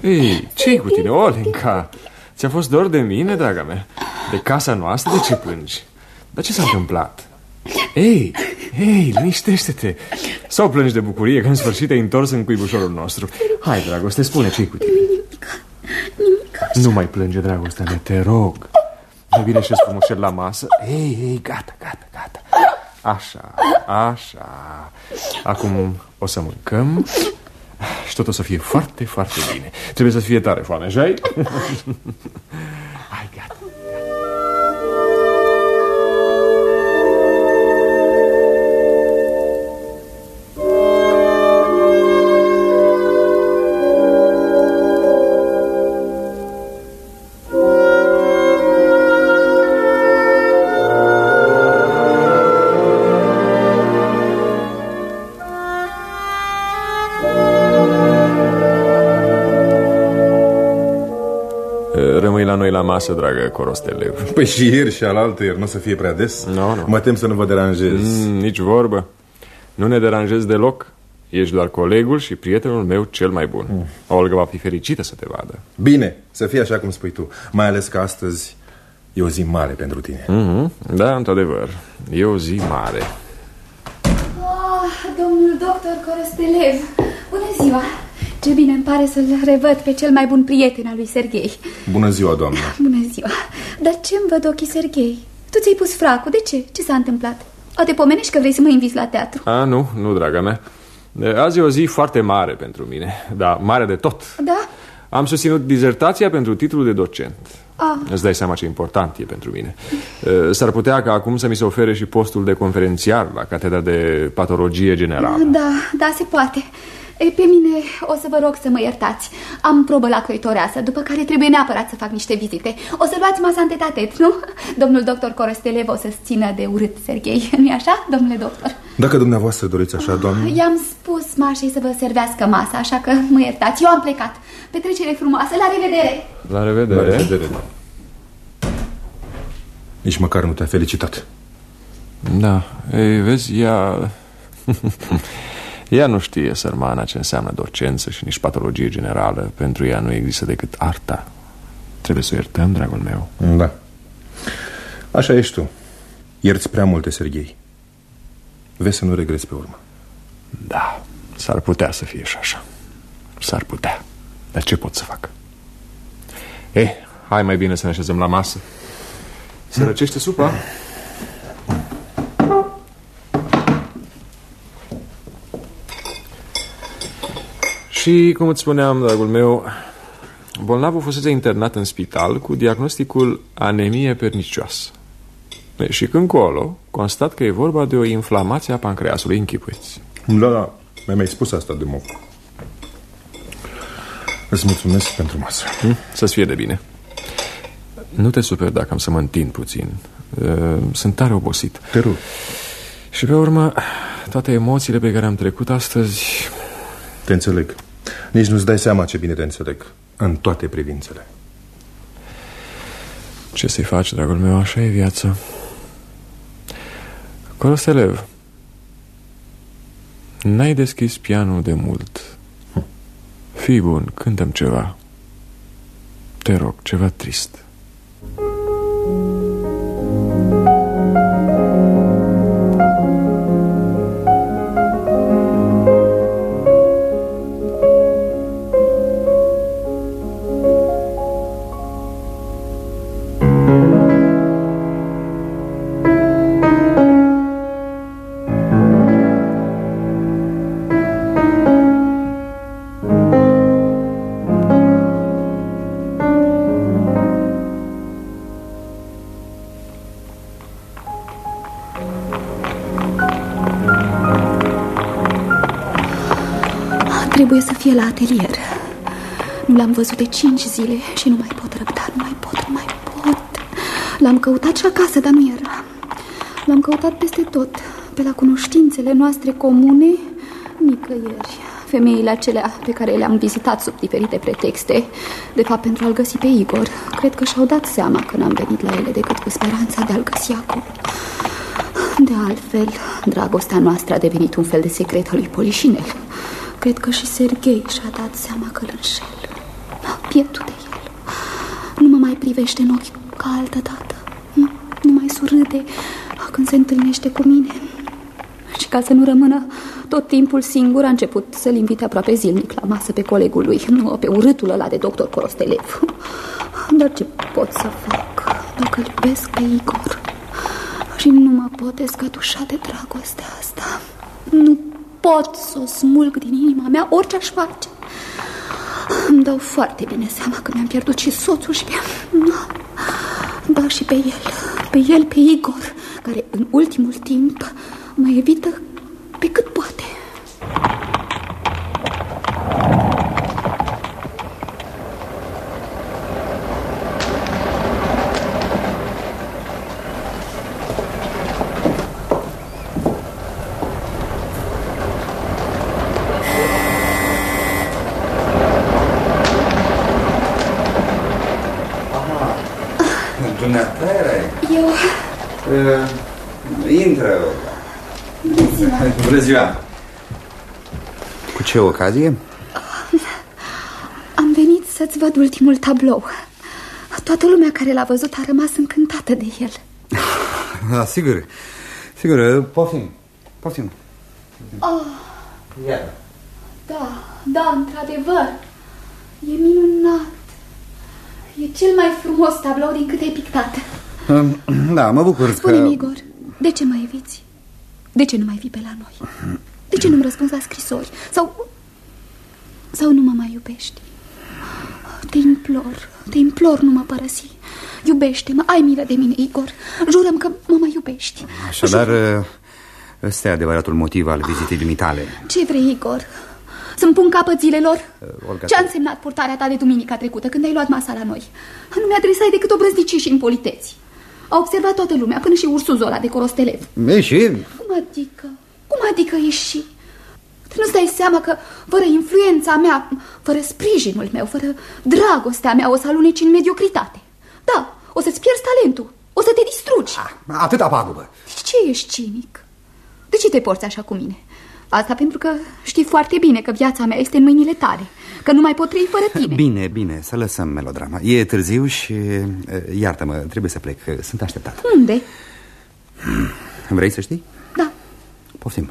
Ei, ce cu tine, Olenca? Ți-a fost dor de mine, draga mea? De casa noastră, de ce plângi? Dar ce s-a întâmplat? Ei, ei, liniștește-te. Sau plângi de bucurie că în sfârșit ai întors în cuibușorul nostru. Hai, dragoste, spune ce cu tine. Nimic, nimic. Așa. Nu mai plânge, dragostea mea, te rog Mai bine și frumușel la masă? Ei, ei, gata, gata, gata. Așa, așa. Acum o să mâncăm Și tot o să fie foarte, foarte bine. Trebuie să fie tare foame, așa Hai, gata masă, dragă Corostelev Păi și ieri și alaltă ieri, nu o să fie prea des? Nu, no, nu. Mă tem să nu vă deranjez. Mm, Nici vorbă. Nu ne deranjez deloc. Ești doar colegul și prietenul meu cel mai bun. Mm. Olga va fi fericită să te vadă. Bine, să fie așa cum spui tu. Mai ales că astăzi e o zi mare pentru tine. Mm -hmm. Da, într-adevăr, e o zi mare. Oh, Domnul doctor Corostelev. Bună ziua. Ce bine îmi pare să-l revăd pe cel mai bun prieten al lui Serghei Bună ziua, doamnă Bună ziua Dar ce-mi văd ochii Serghei? Tu ți-ai pus fracul, de ce? Ce s-a întâmplat? O te pomenești că vrei să mă inviți la teatru A, nu, nu, draga mea Azi e o zi foarte mare pentru mine Da, mare de tot Da? Am susținut dizertația pentru titlul de docent ah. Îți dai seama ce important e pentru mine S-ar putea ca acum să mi se ofere și postul de conferențiar La catedra de patologie generală Da, da, se poate E, pe mine o să vă rog să mă iertați. Am probă la croitoreasă, după care trebuie neapărat să fac niște vizite. O să luați masa în tetatet, nu? Domnul doctor Corostelev o să-ți țină de urât, Serghei. nu așa, domnule doctor? Dacă dumneavoastră doriți așa, doamnă... I-am spus Mașei să vă servească masa, așa că mă iertați. Eu am plecat. Petrecere frumoasă. La revedere! La revedere! La revedere. Nici măcar nu te-a felicitat. Da, ei, vezi, ea... Ea nu știe, sărmana, ce înseamnă docență și nici patologie generală. Pentru ea nu există decât arta. Trebuie să o iertăm, dragul meu. Da. Așa ești tu. Ierți prea multe, Serghei. Vezi să nu regreți pe urmă. Da, s-ar putea să fie și așa. S-ar putea. Dar ce pot să fac? Eh, hai mai bine să ne așezăm la masă. Se răcește supa? Și, cum îți spuneam, dragul meu, bolnavul fusese internat în spital cu diagnosticul anemie pernicioasă. Și când colo, constat că e vorba de o inflamație a pancreasului, închipuiți. Da, da, mi-ai mai spus asta de mult. Îți mulțumesc pentru masă. Hm? Să-ți fie de bine. Nu te super dacă am să mă întind puțin. Sunt tare obosit. Te rog. Și pe urmă, toate emoțiile pe care am trecut astăzi... Te înțeleg. Nici nu-ți dai seama ce bine te înțeleg În toate privințele. Ce să-i faci, dragul meu, așa e viața. Corostelev N-ai deschis pianul de mult. Fii bun, cântăm ceva. Te rog, ceva trist la atelier. Nu l-am văzut de cinci zile și nu mai pot răbda, nu mai pot, nu mai pot. L-am căutat și acasă, dar nu era. L-am căutat peste tot, pe la cunoștințele noastre comune, nicăieri. Femeile acelea pe care le-am vizitat sub diferite pretexte, de fapt pentru a-l găsi pe Igor, cred că și-au dat seama că n-am venit la ele decât cu speranța de a-l găsi acolo. De altfel, dragostea noastră a devenit un fel de secret al lui Polișinel. Cred că și Serghei și-a dat seama că îl înșel. Pietul de el. Nu mă mai privește în ochi ca altă dată. Nu mai surâde când se întâlnește cu mine. Și ca să nu rămână tot timpul singur, a început să-l invite aproape zilnic la masă pe colegul lui, nu pe urâtul ăla de doctor Corostelev. Dar ce pot să fac dacă îl iubesc pe Igor? Și nu mă pot descătușa de dragostea asta Nu pot să o smulg din inima mea orice aș face. Îmi dau foarte bine seama că mi-am pierdut și soțul și pe... Da, și pe el. Pe el, pe Igor Care în ultimul timp mă evită pe cât poate Bună ziua! Cu ce ocazie? Am venit să-ți văd ultimul tablou. Toată lumea care l-a văzut a rămas încântată de el. Da, sigur. Sigur, poftim. Poftim. Oh. Iată. Da, da, într-adevăr. E minunat. E cel mai frumos tablou din câte ai pictat. Da, mă bucur Spune-mi, că... Igor, de ce mă eviți? De ce nu mai vii pe la noi? De ce nu-mi răspunzi la scrisori? Sau... Sau nu mă mai iubești? Te implor, te implor, nu mă părăsi Iubește-mă, ai milă de mine, Igor Jurăm că mă mai iubești Așadar, Jur... ăsta e adevăratul motiv al vizitei dumitale Ce vrei, Igor? Să-mi pun capăt zilelor? Olga, Ce a însemnat purtarea ta de duminica trecută când ai luat masa la noi? Nu mi-adresai decât obrăznicii și impoliteți a observat toată lumea, până și ursul ăla de corostelev. E și? Cum adică? Cum adică e și? Tu nu-ți dai seama că fără influența mea, fără sprijinul meu, fără dragostea mea, o să aluneci în mediocritate. Da, o să-ți pierzi talentul, o să te distrugi. Ah, atâta pagubă. De ce ești cinic? De ce te porți așa cu mine? Asta pentru că știi foarte bine că viața mea este în mâinile tale Că nu mai pot trăi fără tine. Bine, bine, să lăsăm melodrama. E târziu și iartă-mă, trebuie să plec Sunt așteptat. Unde? Vrei să știi? Da. Poftim.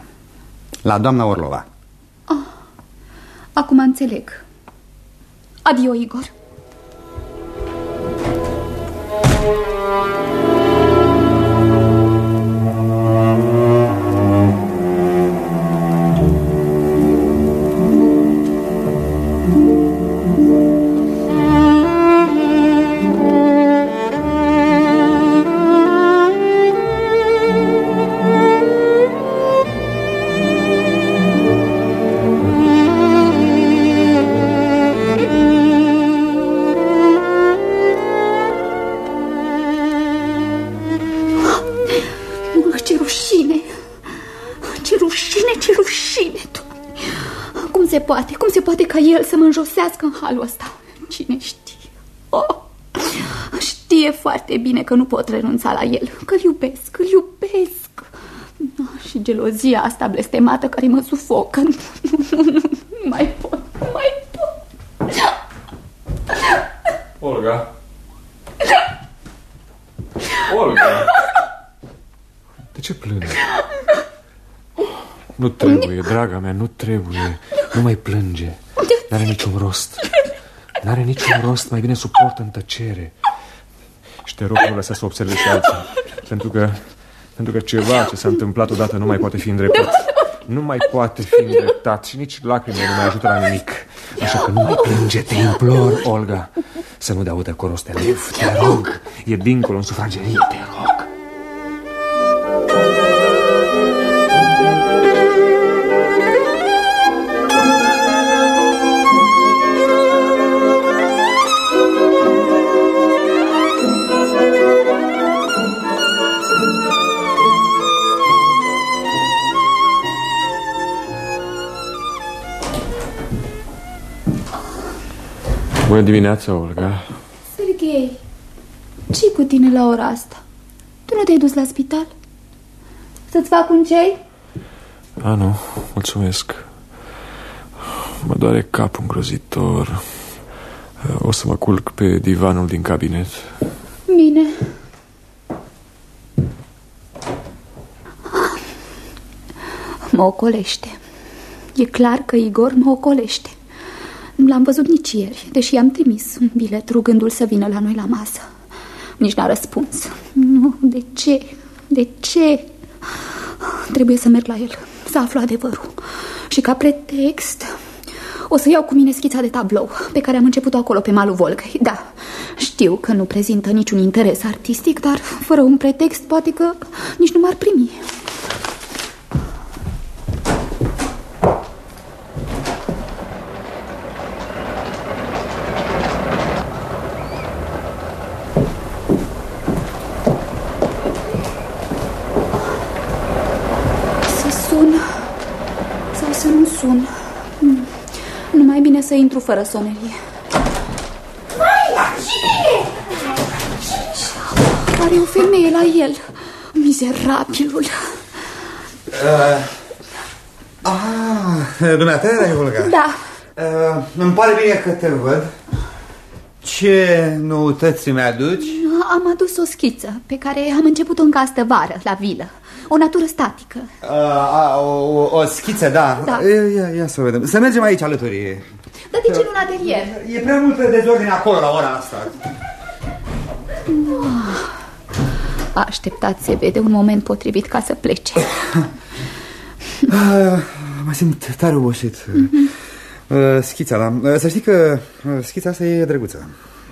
La doamna Orlova. Oh, Acum înțeleg. Adio, Igor el să mă înjosească în halul ăsta. Cine știe? Oh, știe foarte bine că nu pot renunța la el, că-l iubesc, îl iubesc. Oh, și gelozia asta blestemată care mă sufocă. Nu, nu, nu, nu mai pot, nu mai pot. Olga. Olga. De ce plângi? Nu trebuie, draga mea, nu trebuie. Nu mai plânge. N-are niciun rost. N-are niciun rost, mai bine suportă în tăcere. Și te rog, nu lăsa să observe și alții. Pentru că, pentru că ceva ce s-a întâmplat odată nu mai poate fi îndreptat. Nu mai poate fi îndreptat și nici lacrimile nu mai ajută la nimic. Așa că nu mai plânge, te implor, Olga, să nu de audă corostele. Te rog, e dincolo în sufragerie, te rog. Bună dimineața, Olga. Sergei, ce cu tine la ora asta? Tu nu te-ai dus la spital? Să-ți fac un ceai? A, nu, mulțumesc. Mă doare capul îngrozitor. O să mă culc pe divanul din cabinet. Bine. Mă ocolește. E clar că Igor mă ocolește. Nu l-am văzut nici ieri, deși i-am trimis un bilet rugându-l să vină la noi la masă. Nici n-a răspuns. Nu, de ce? De ce? Trebuie să merg la el, să aflu adevărul. Și ca pretext o să iau cu mine schița de tablou Pe care am început-o acolo pe malul Volgăi Da, știu că nu prezintă niciun interes artistic Dar fără un pretext poate că nici nu m-ar primi să intru fără sonerie. Mai, cine Are o femeie la el. Mizerabilul. Uh, ah, dumneata era Olga? Da. Uh, îmi pare bine că te văd. Ce noutăți mi-aduci? Am adus o schiță pe care am început-o în castă vară, la vilă. O natură statică. Uh, a, o, o, o schiță, da. da. Ia, ia să vedem. Să mergem aici alături. Dar de ce nu în atelier? E prea multă dezordine acolo la ora asta. A așteptat se vede un moment potrivit ca să plece. Ah, mă simt tare obosit. Mm -hmm. Schița, da. Să știi că uh, schița asta e drăguță.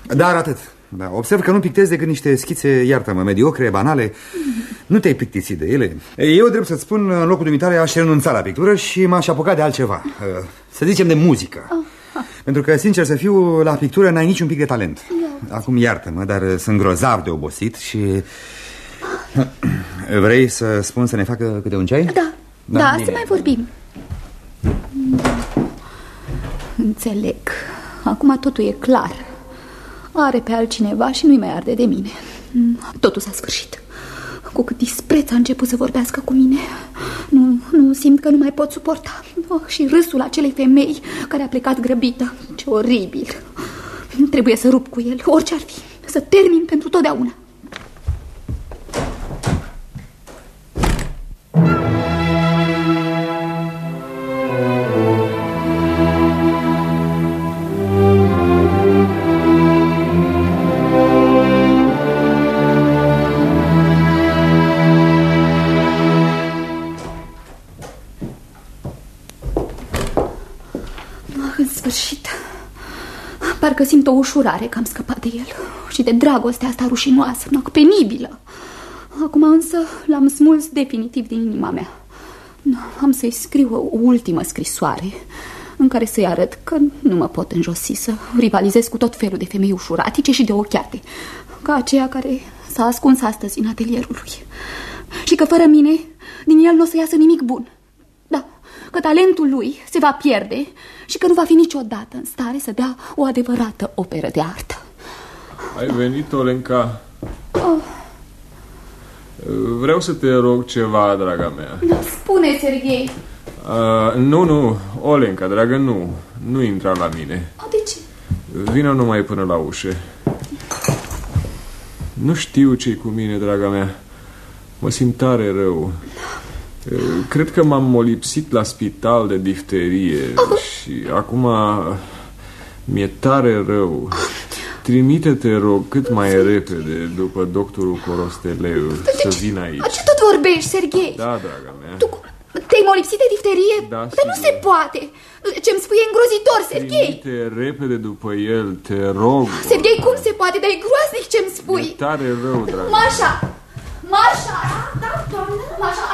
Dar atât. Da, observ că nu pictezi decât niște schițe, iartă-mă, mediocre, banale. Mm-hmm. Nu te-ai plictisit de ele. Eu, drept să-ți spun, în locul dumitare aș renunța la pictură și m-aș apuca de altceva. Uh, să zicem de muzică. Oh. Pentru că, sincer să fiu, la pictură n-ai niciun pic de talent. Acum iartă-mă, dar sunt grozav de obosit și... Vrei să spun să ne facă câte un ceai? Da, da, da să mai vorbim. Înțeleg. Acum totul e clar. Are pe altcineva și nu-i mai arde de mine. Totul s-a sfârșit cu cât dispreț a început să vorbească cu mine. Nu, nu simt că nu mai pot suporta. Oh, Și râsul acelei femei care a plecat grăbită. Ce oribil. Trebuie să rup cu el, orice ar fi. Să termin pentru totdeauna simt o ușurare că am scăpat de el. Și de dragostea asta rușinoasă, penibilă. Acum însă l-am smuls definitiv din inima mea. Am să-i scriu o ultimă scrisoare În care să-i arăt că nu mă pot înjosi Să rivalizez cu tot felul de femei ușuratice și de ochiate Ca aceea care s-a ascuns astăzi în atelierul lui. Și că fără mine, din el nu o să iasă nimic bun că talentul lui se va pierde și că nu va fi niciodată în stare să dea o adevărată operă de artă. Ai venit, Olenca? Oh. Vreau să te rog ceva, draga mea. Spune, Serghei. Uh, nu, nu, Olenca, dragă, nu. Nu intra la mine. Oh, de ce? Vină numai până la ușă. Nu știu ce cu mine, draga mea. Mă simt tare rău. Cred că m-am molipsit la spital de difterie oh. și acum mi-e tare rău. Trimite-te, rog, cât mai repede după doctorul Corosteleu să vină aici. Ce tot vorbești, Serghei? Da, draga mea. Tu te-ai molipsit de difterie? Da, Dar nu se poate. Ce-mi spui e îngrozitor, Serghei. Trimite repede după el, te rog. Serghei, cum se poate? Dar e groaznic ce-mi spui. E tare rău, draga Mașa, Mașa! Da, doamnă? Mașa,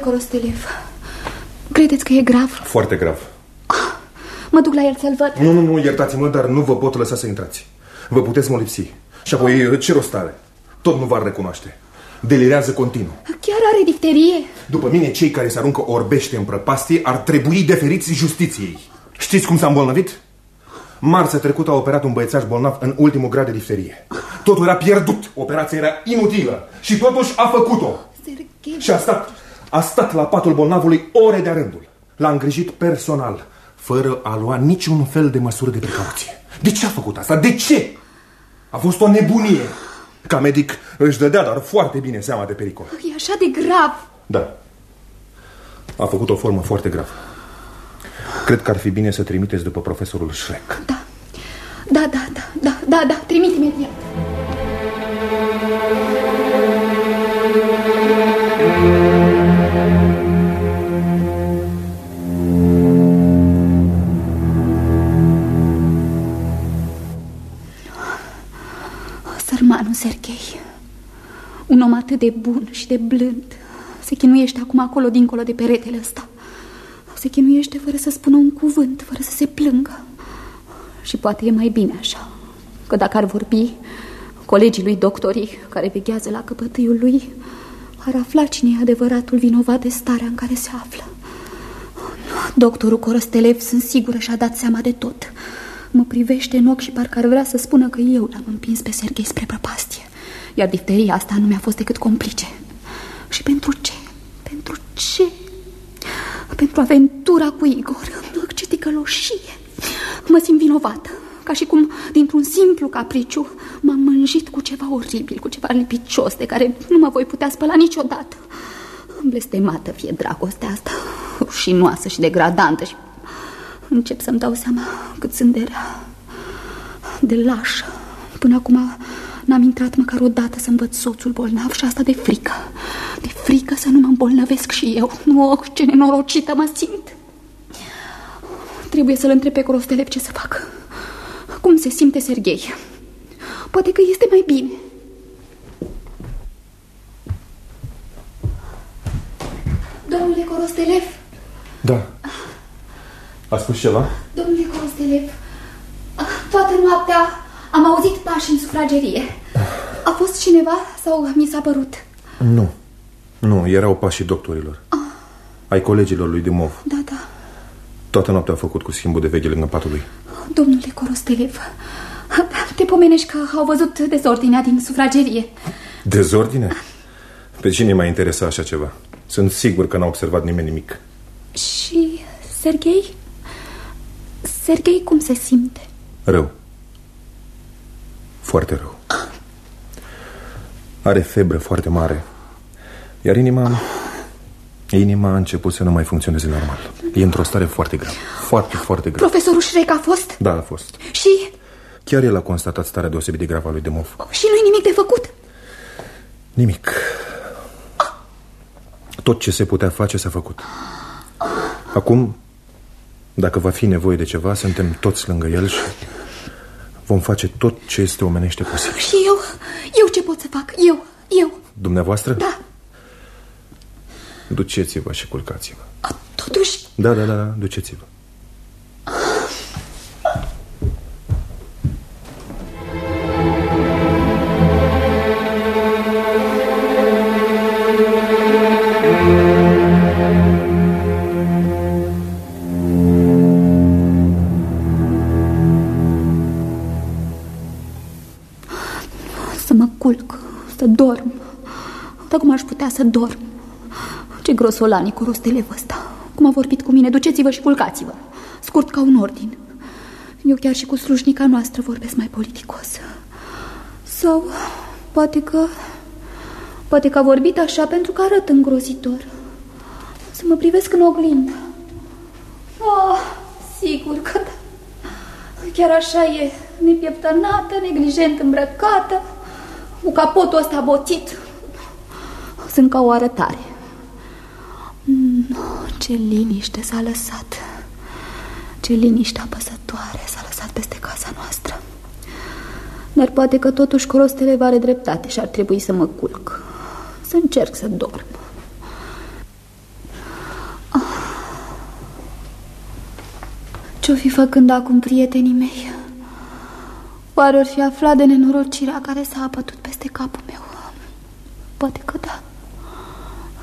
sunteți, domnule Corostelev. Credeți că e grav? Foarte grav. Ah, Mă duc la el să-l văd. Nu, nu, nu, iertați-mă, dar nu vă pot lăsa să intrați. Vă puteți molipsi. Și apoi ce rost are? Tot nu v-ar recunoaște. Delirează continuu. Chiar are difterie? După mine, cei care se aruncă orbește în prăpastie ar trebui deferiți justiției. Știți cum s-a îmbolnăvit? Marțea trecută a operat un băiețaș bolnav în ultimul grad de difterie. Totul era pierdut, operația era inutilă și totuși a făcut-o. Și a stat, a stat la patul bolnavului ore de-a rândul. L-a îngrijit personal, fără a lua niciun fel de măsură de precauție. De ce a făcut asta? De ce? A fost o nebunie. Ca medic își dădea, dar foarte bine seama de pericol. E așa de grav. Da. A făcut o formă foarte gravă. Cred că ar fi bine să trimiteți după profesorul Schreck. Da. Da, da, da, da, da, da, trimite imediat. Sărmanul Serghei, un om atât de bun și de blând, se chinuiește acum acolo, dincolo de peretele ăsta. Se chinuiește fără să spună un cuvânt, fără să se plângă. Și poate e mai bine așa, că dacă ar vorbi, colegii lui doctorii care veghează la căpătâiul lui ar afla cine e adevăratul vinovat de starea în care se află. Doctorul Corostelev, sunt sigură, și-a dat seama de tot. Mă privește în ochi și parcă ar vrea să spună că eu l-am împins pe Serghei spre prăpastie. Iar difteria asta nu mi-a fost decât complice. Și pentru ce? Pentru ce? Pentru aventura cu Igor. Ce ticăloșie! Mă simt vinovată, ca și cum, dintr-un simplu capriciu, m-am mânjit cu ceva oribil, cu ceva lipicios, de care nu mă voi putea spăla niciodată. Blestemată fie dragostea asta, rușinoasă și degradantă și încep să-mi dau seama cât sunt de rea, de lașă. Până acum n-am intrat măcar o dată să învăț soțul bolnav și asta de frică. De frică să nu mă îmbolnăvesc și eu. Nu, oh, ce nenorocită mă simt. Trebuie să-l întreb pe Corostelev ce să fac. Cum se simte Serghei? Poate că este mai bine. Domnule Corostelev? Da. A spus ceva? Domnule Corostelev, toată noaptea am auzit pași în sufragerie. A fost cineva sau mi s-a părut? Nu. Nu, erau pașii doctorilor. Ah. Ai colegilor lui Dimov. Da, da. Toată noaptea a făcut cu schimbul de veche lângă patul lui. Domnule Corostelev, te pomenești că au văzut dezordinea din sufragerie. Dezordine? Pe cine mai interesa așa ceva? Sunt sigur că n-a observat nimeni nimic. Și Serghei? Serghei cum se simte? Rău. Foarte rău. Are febră foarte mare. Iar inima... Inima a început să nu mai funcționeze normal. E într-o stare foarte gravă. Foarte, foarte gravă. Profesorul Șrec a fost? Da, a fost. Și? Chiar el a constatat starea deosebit de gravă a lui Demov. Și nu-i nimic de făcut? Nimic. Tot ce se putea face s-a făcut. Acum, dacă va fi nevoie de ceva, suntem toți lângă el și vom face tot ce este omenește posibil. Și eu? Eu ce pot să fac? Eu? Eu? Dumneavoastră? Da. Duceți-vă și culcați-vă. Totuși... Da, da, da, da duceți-vă. Să dorm. Dar cum aș putea să dorm? Ce grosolani cu rostele ăsta. Cum a vorbit cu mine, duceți-vă și culcați-vă. Scurt ca un ordin. Eu chiar și cu slujnica noastră vorbesc mai politicos. Sau poate că... Poate că a vorbit așa pentru că arăt îngrozitor. Să mă privesc în oglindă. Oh, sigur că da. Chiar așa e, nepieptănată, neglijent îmbrăcată, cu capotul ăsta boțit. Sunt ca o arătare. Mm, ce liniște s-a lăsat. Ce liniște apăsătoare s-a lăsat peste casa noastră. Dar poate că totuși corostele are dreptate și ar trebui să mă culc. Să încerc să dorm. Ce-o fi făcând acum prietenii mei? Oare or fi aflat de nenorocirea care s-a apătut peste capul meu? Poate că da.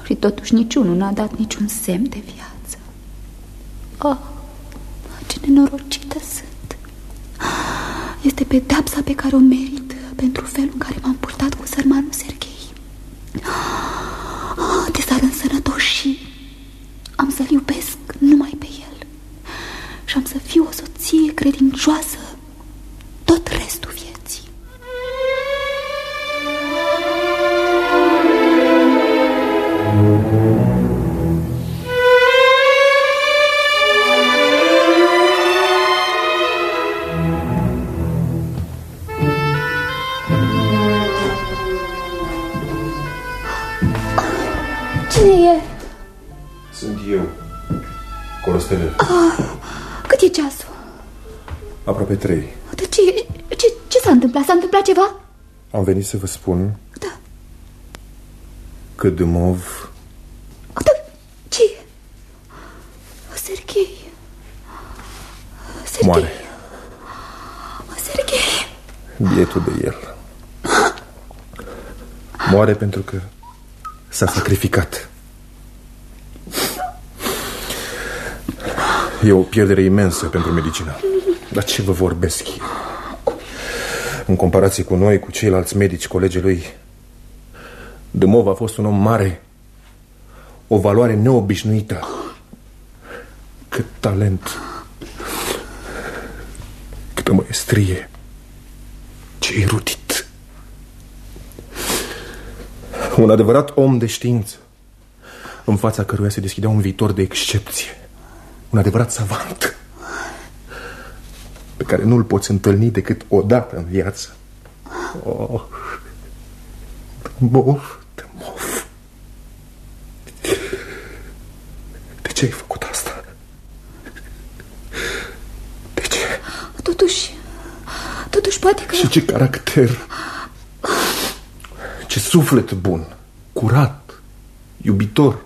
Și totuși niciunul n-a dat niciun semn de viață. Oh, ce nenorocită sunt. Este pedapsa pe care o merit pentru felul în care m-am purtat cu sărmanul Serghei. De s-ar însănătoși. Am să-l iubesc numai pe el. Și am să fiu o soție credincioasă tot restul Corostele. Ah, cât e ceasul? Aproape trei. De ce, ce, ce s-a întâmplat? S-a întâmplat ceva? Am venit să vă spun Da. că Dâmov Da, ce? Serghei. Serghei. moare. Serghei. Bietul de el. Moare pentru că s-a sacrificat. E o pierdere imensă pentru medicină. Dar ce vă vorbesc eu? În comparație cu noi, cu ceilalți medici, colegii lui, Dâmov a fost un om mare, o valoare neobișnuită. Cât talent, câtă maestrie, ce erudit. Un adevărat om de știință, în fața căruia se deschidea un viitor de excepție. Un adevărat savant pe care nu-l poți întâlni decât o dată în viață. Oh, Dămov, Dămov. De ce ai făcut asta? De ce? Totuși, totuși poate că... Și ce caracter Ce suflet bun Curat Iubitor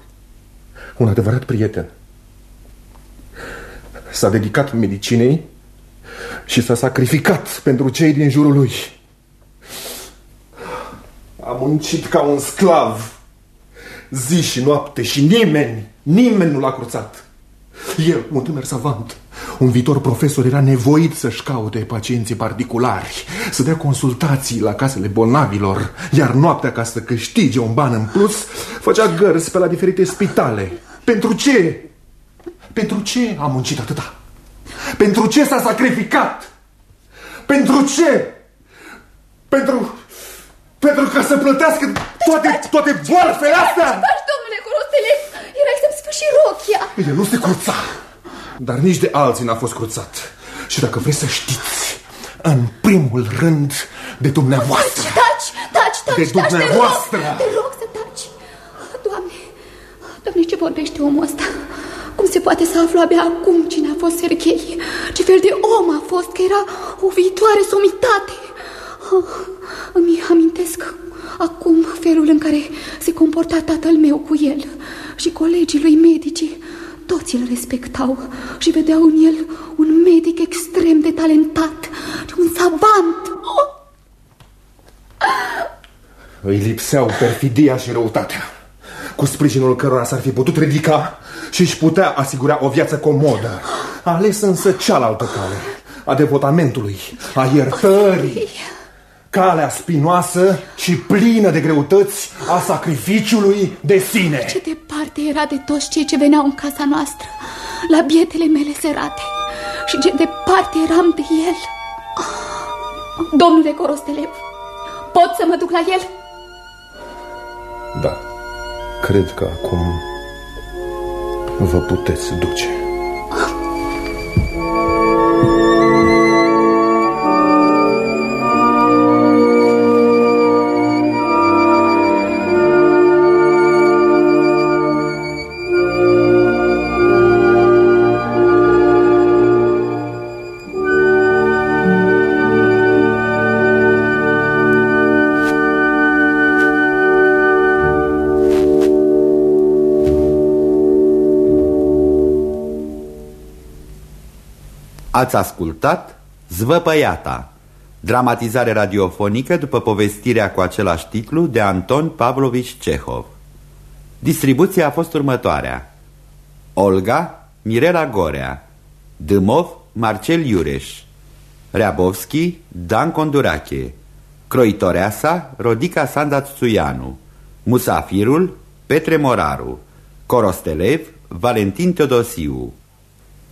Un adevărat prieten S-a dedicat medicinei Și s-a sacrificat pentru cei din jurul lui A muncit ca un sclav Zi și noapte și nimeni Nimeni nu l-a cruțat El, un tânăr savant un viitor profesor era nevoit să-și caute pacienții particulari, să dea consultații la casele bolnavilor, iar noaptea, ca să câștige un ban în plus, făcea gărzi pe la diferite spitale. Pentru ce? Pentru ce a muncit atâta? Pentru ce s-a sacrificat? Pentru ce? Pentru... Pentru ca să plătească toate, toate boarfele astea? Faci, domnule Corostele, erai să-mi sfârși rochia. El nu se curța. Dar nici de alții n-a fost cruțat. Și dacă vreți să știți, în primul rând de dumneavoastră. Taci, taci, taci, De taci, te rog, dumneavoastră. te rog să taci. Doamne, doamne, ce vorbește omul ăsta? Cum se poate să aflu abia acum cine a fost Serghei? Ce fel de om a fost, că era o viitoare somitate? Oh, îmi amintesc acum felul în care se comporta tatăl meu cu el și colegii lui medici. Toți îl respectau și vedeau în el un medic extrem de talentat, un savant. Oh! Îi lipseau perfidia și răutatea, cu sprijinul cărora s-ar fi putut ridica și își putea asigura o viață comodă. A ales însă cealaltă cale, a devotamentului, a iertării, calea spinoasă și plină de greutăți a sacrificiului de sine. Ce departe era de toți cei ce veneau în casa noastră, la bietele mele serate, și ce departe eram de el. Domnule Corostelev, pot să mă duc la el? Da, cred că acum vă puteți duce. Ați ascultat Zvăpăiata, dramatizare radiofonică după povestirea cu același titlu de Anton Pavlovici Cehov. Distribuția a fost următoarea. Olga Mirela Gorea, Dâmov Marcel Iureș, Reabovski Dan Condurache, Croitoreasa Rodica Sanda Tsuianu, Musafirul Petre Moraru, Corostelev Valentin Teodosiu.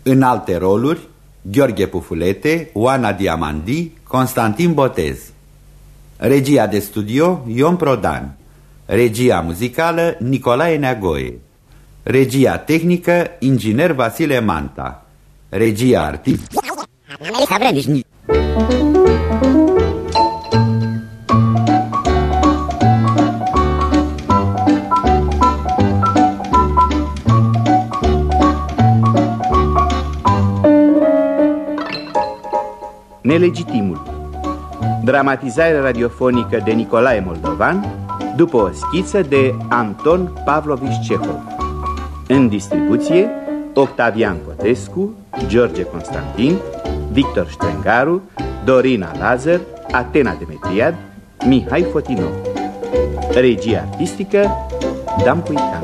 În alte roluri Gheorghe Pufulete, Oana Diamandi, Constantin Botez. Regia de studio Ion Prodan. Regia muzicală Nicolae Neagoe. Regia tehnică Inginer Vasile Manta. Regia artistică Nelegitimul. Dramatizare radiofonică de Nicolae Moldovan După o schiță de Anton Pavlovici Cehov. În distribuție Octavian Potescu, George Constantin, Victor Strengaru, Dorina Lazar, Atena Demetriad, Mihai Fotinov Regia artistică Dan Puican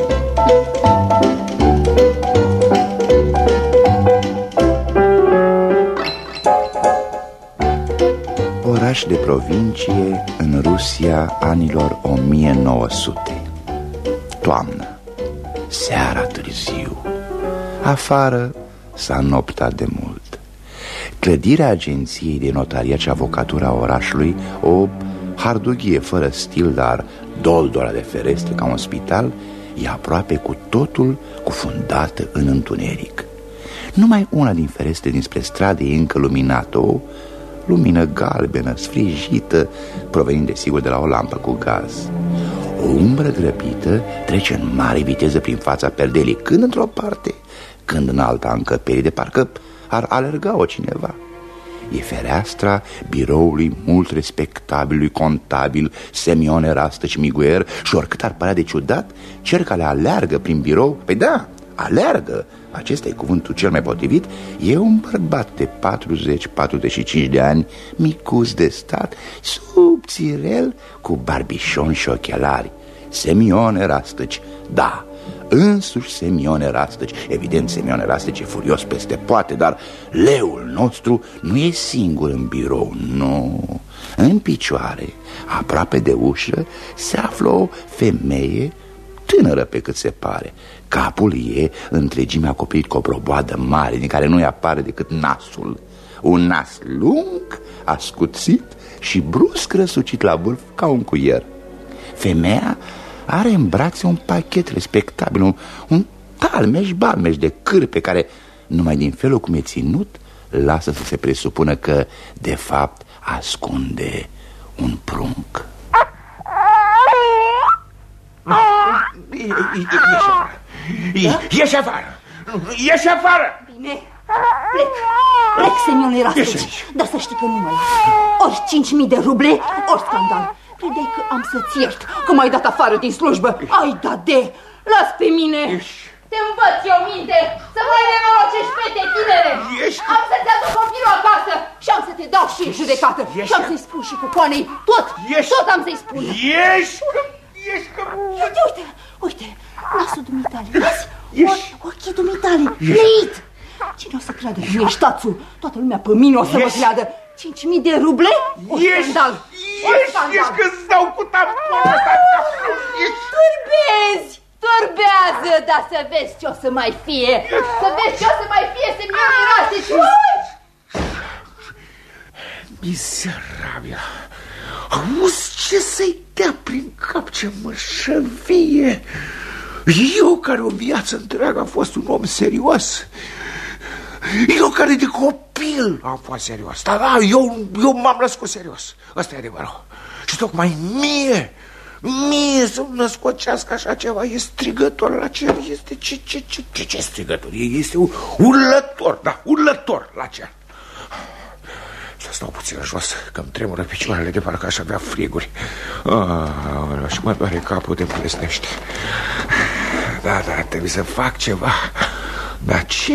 oraș de provincie în Rusia anilor 1900 Toamnă, seara târziu Afară s-a noptat de mult. Clădirea agenției de notariat și avocatura orașului O hardughie fără stil, dar doldora de ferestre ca un spital E aproape cu totul cufundată în întuneric. Numai una din ferestre dinspre stradă e încă luminată lumină galbenă, sfrijită, provenind desigur de la o lampă cu gaz. O umbră grăbită trece în mare viteză prin fața perdelii, când într-o parte, când în alta încăperii, de parcă ar alerga-o cineva. E fereastra biroului mult respectabilului contabil Semion Erastăci Miguer și oricât ar părea de ciudat, cel care aleargă prin birou, pe da, aleargă, acesta e cuvântul cel mai potrivit, e un bărbat de 40-45 de ani, micus de stat, subțirel, cu barbișon și ochelari. Semion Erastăci, da, însuși Semion Erastăci Evident, Semion Erastăci e furios peste poate Dar leul nostru nu e singur în birou, nu. În picioare, aproape de ușă, se află o femeie tânără pe cât se pare Capul e întregime acoperit cu o proboadă mare Din care nu-i apare decât nasul. Un nas lung, ascuțit și brusc răsucit la vârf ca un cuier. Femeia are în brațe un pachet respectabil Un, un talmeș-balmeș de cârpe care, numai din felul cum e ținut Lasă să se presupună că, de fapt, ascunde un prunc. Ieși afară! Ieși afară! Ieși afară! Bine, plec. Plec, Semion Erastăci. Dar să știi că nu mă las. Ori 5.000 de ruble, ori scandal. Credeai că am să-ți iert, că m-ai dat afară din slujbă. Ai da de, las pe mine. Te învăț eu minte să mai nenorocești fete tinere. Ieși. Am să-ți aduc copilul acasă și am să te dau și în judecată. Ieși. Și am să-i spun și cu coanei tot, Ieși. tot am să-i spun. Ieși! Ieși că... Uite, uite, uite, nasul dumitale, vezi? Ieși. O, ochii dumitale, leit! Cine o să creadă că ești tațul? Toată lumea pe mine o să mă Ieși. creadă. 5.000 de ruble? O Ieși! scandal! O Ieși! scandal! Ieși că-ți dau cu tamponul ăsta! Ieși! Turbezi! Turbează, dar să vezi ce o să mai fie! Să vezi ce o să mai fie, să mi mirase și... Mizerabil! Auzi ce să-i dea prin cap, ce mășăvie! Eu care o viață întreagă am fost un om serios. Eu care de copil am fost serios. Da, da, eu, eu m-am născut serios. Asta e adevărul. Și tocmai mie Mie să-mi născocească așa ceva. E strigător la cer Este ce, ce, ce, ce, ce strigător? E- Este un urlător, da, urlător la cer să stau puțin jos, că îmi tremură picioarele de parcă aș avea friguri. Ah, și mă doare capul de plesnește. Da, da, trebuie să fac ceva. Dar ce?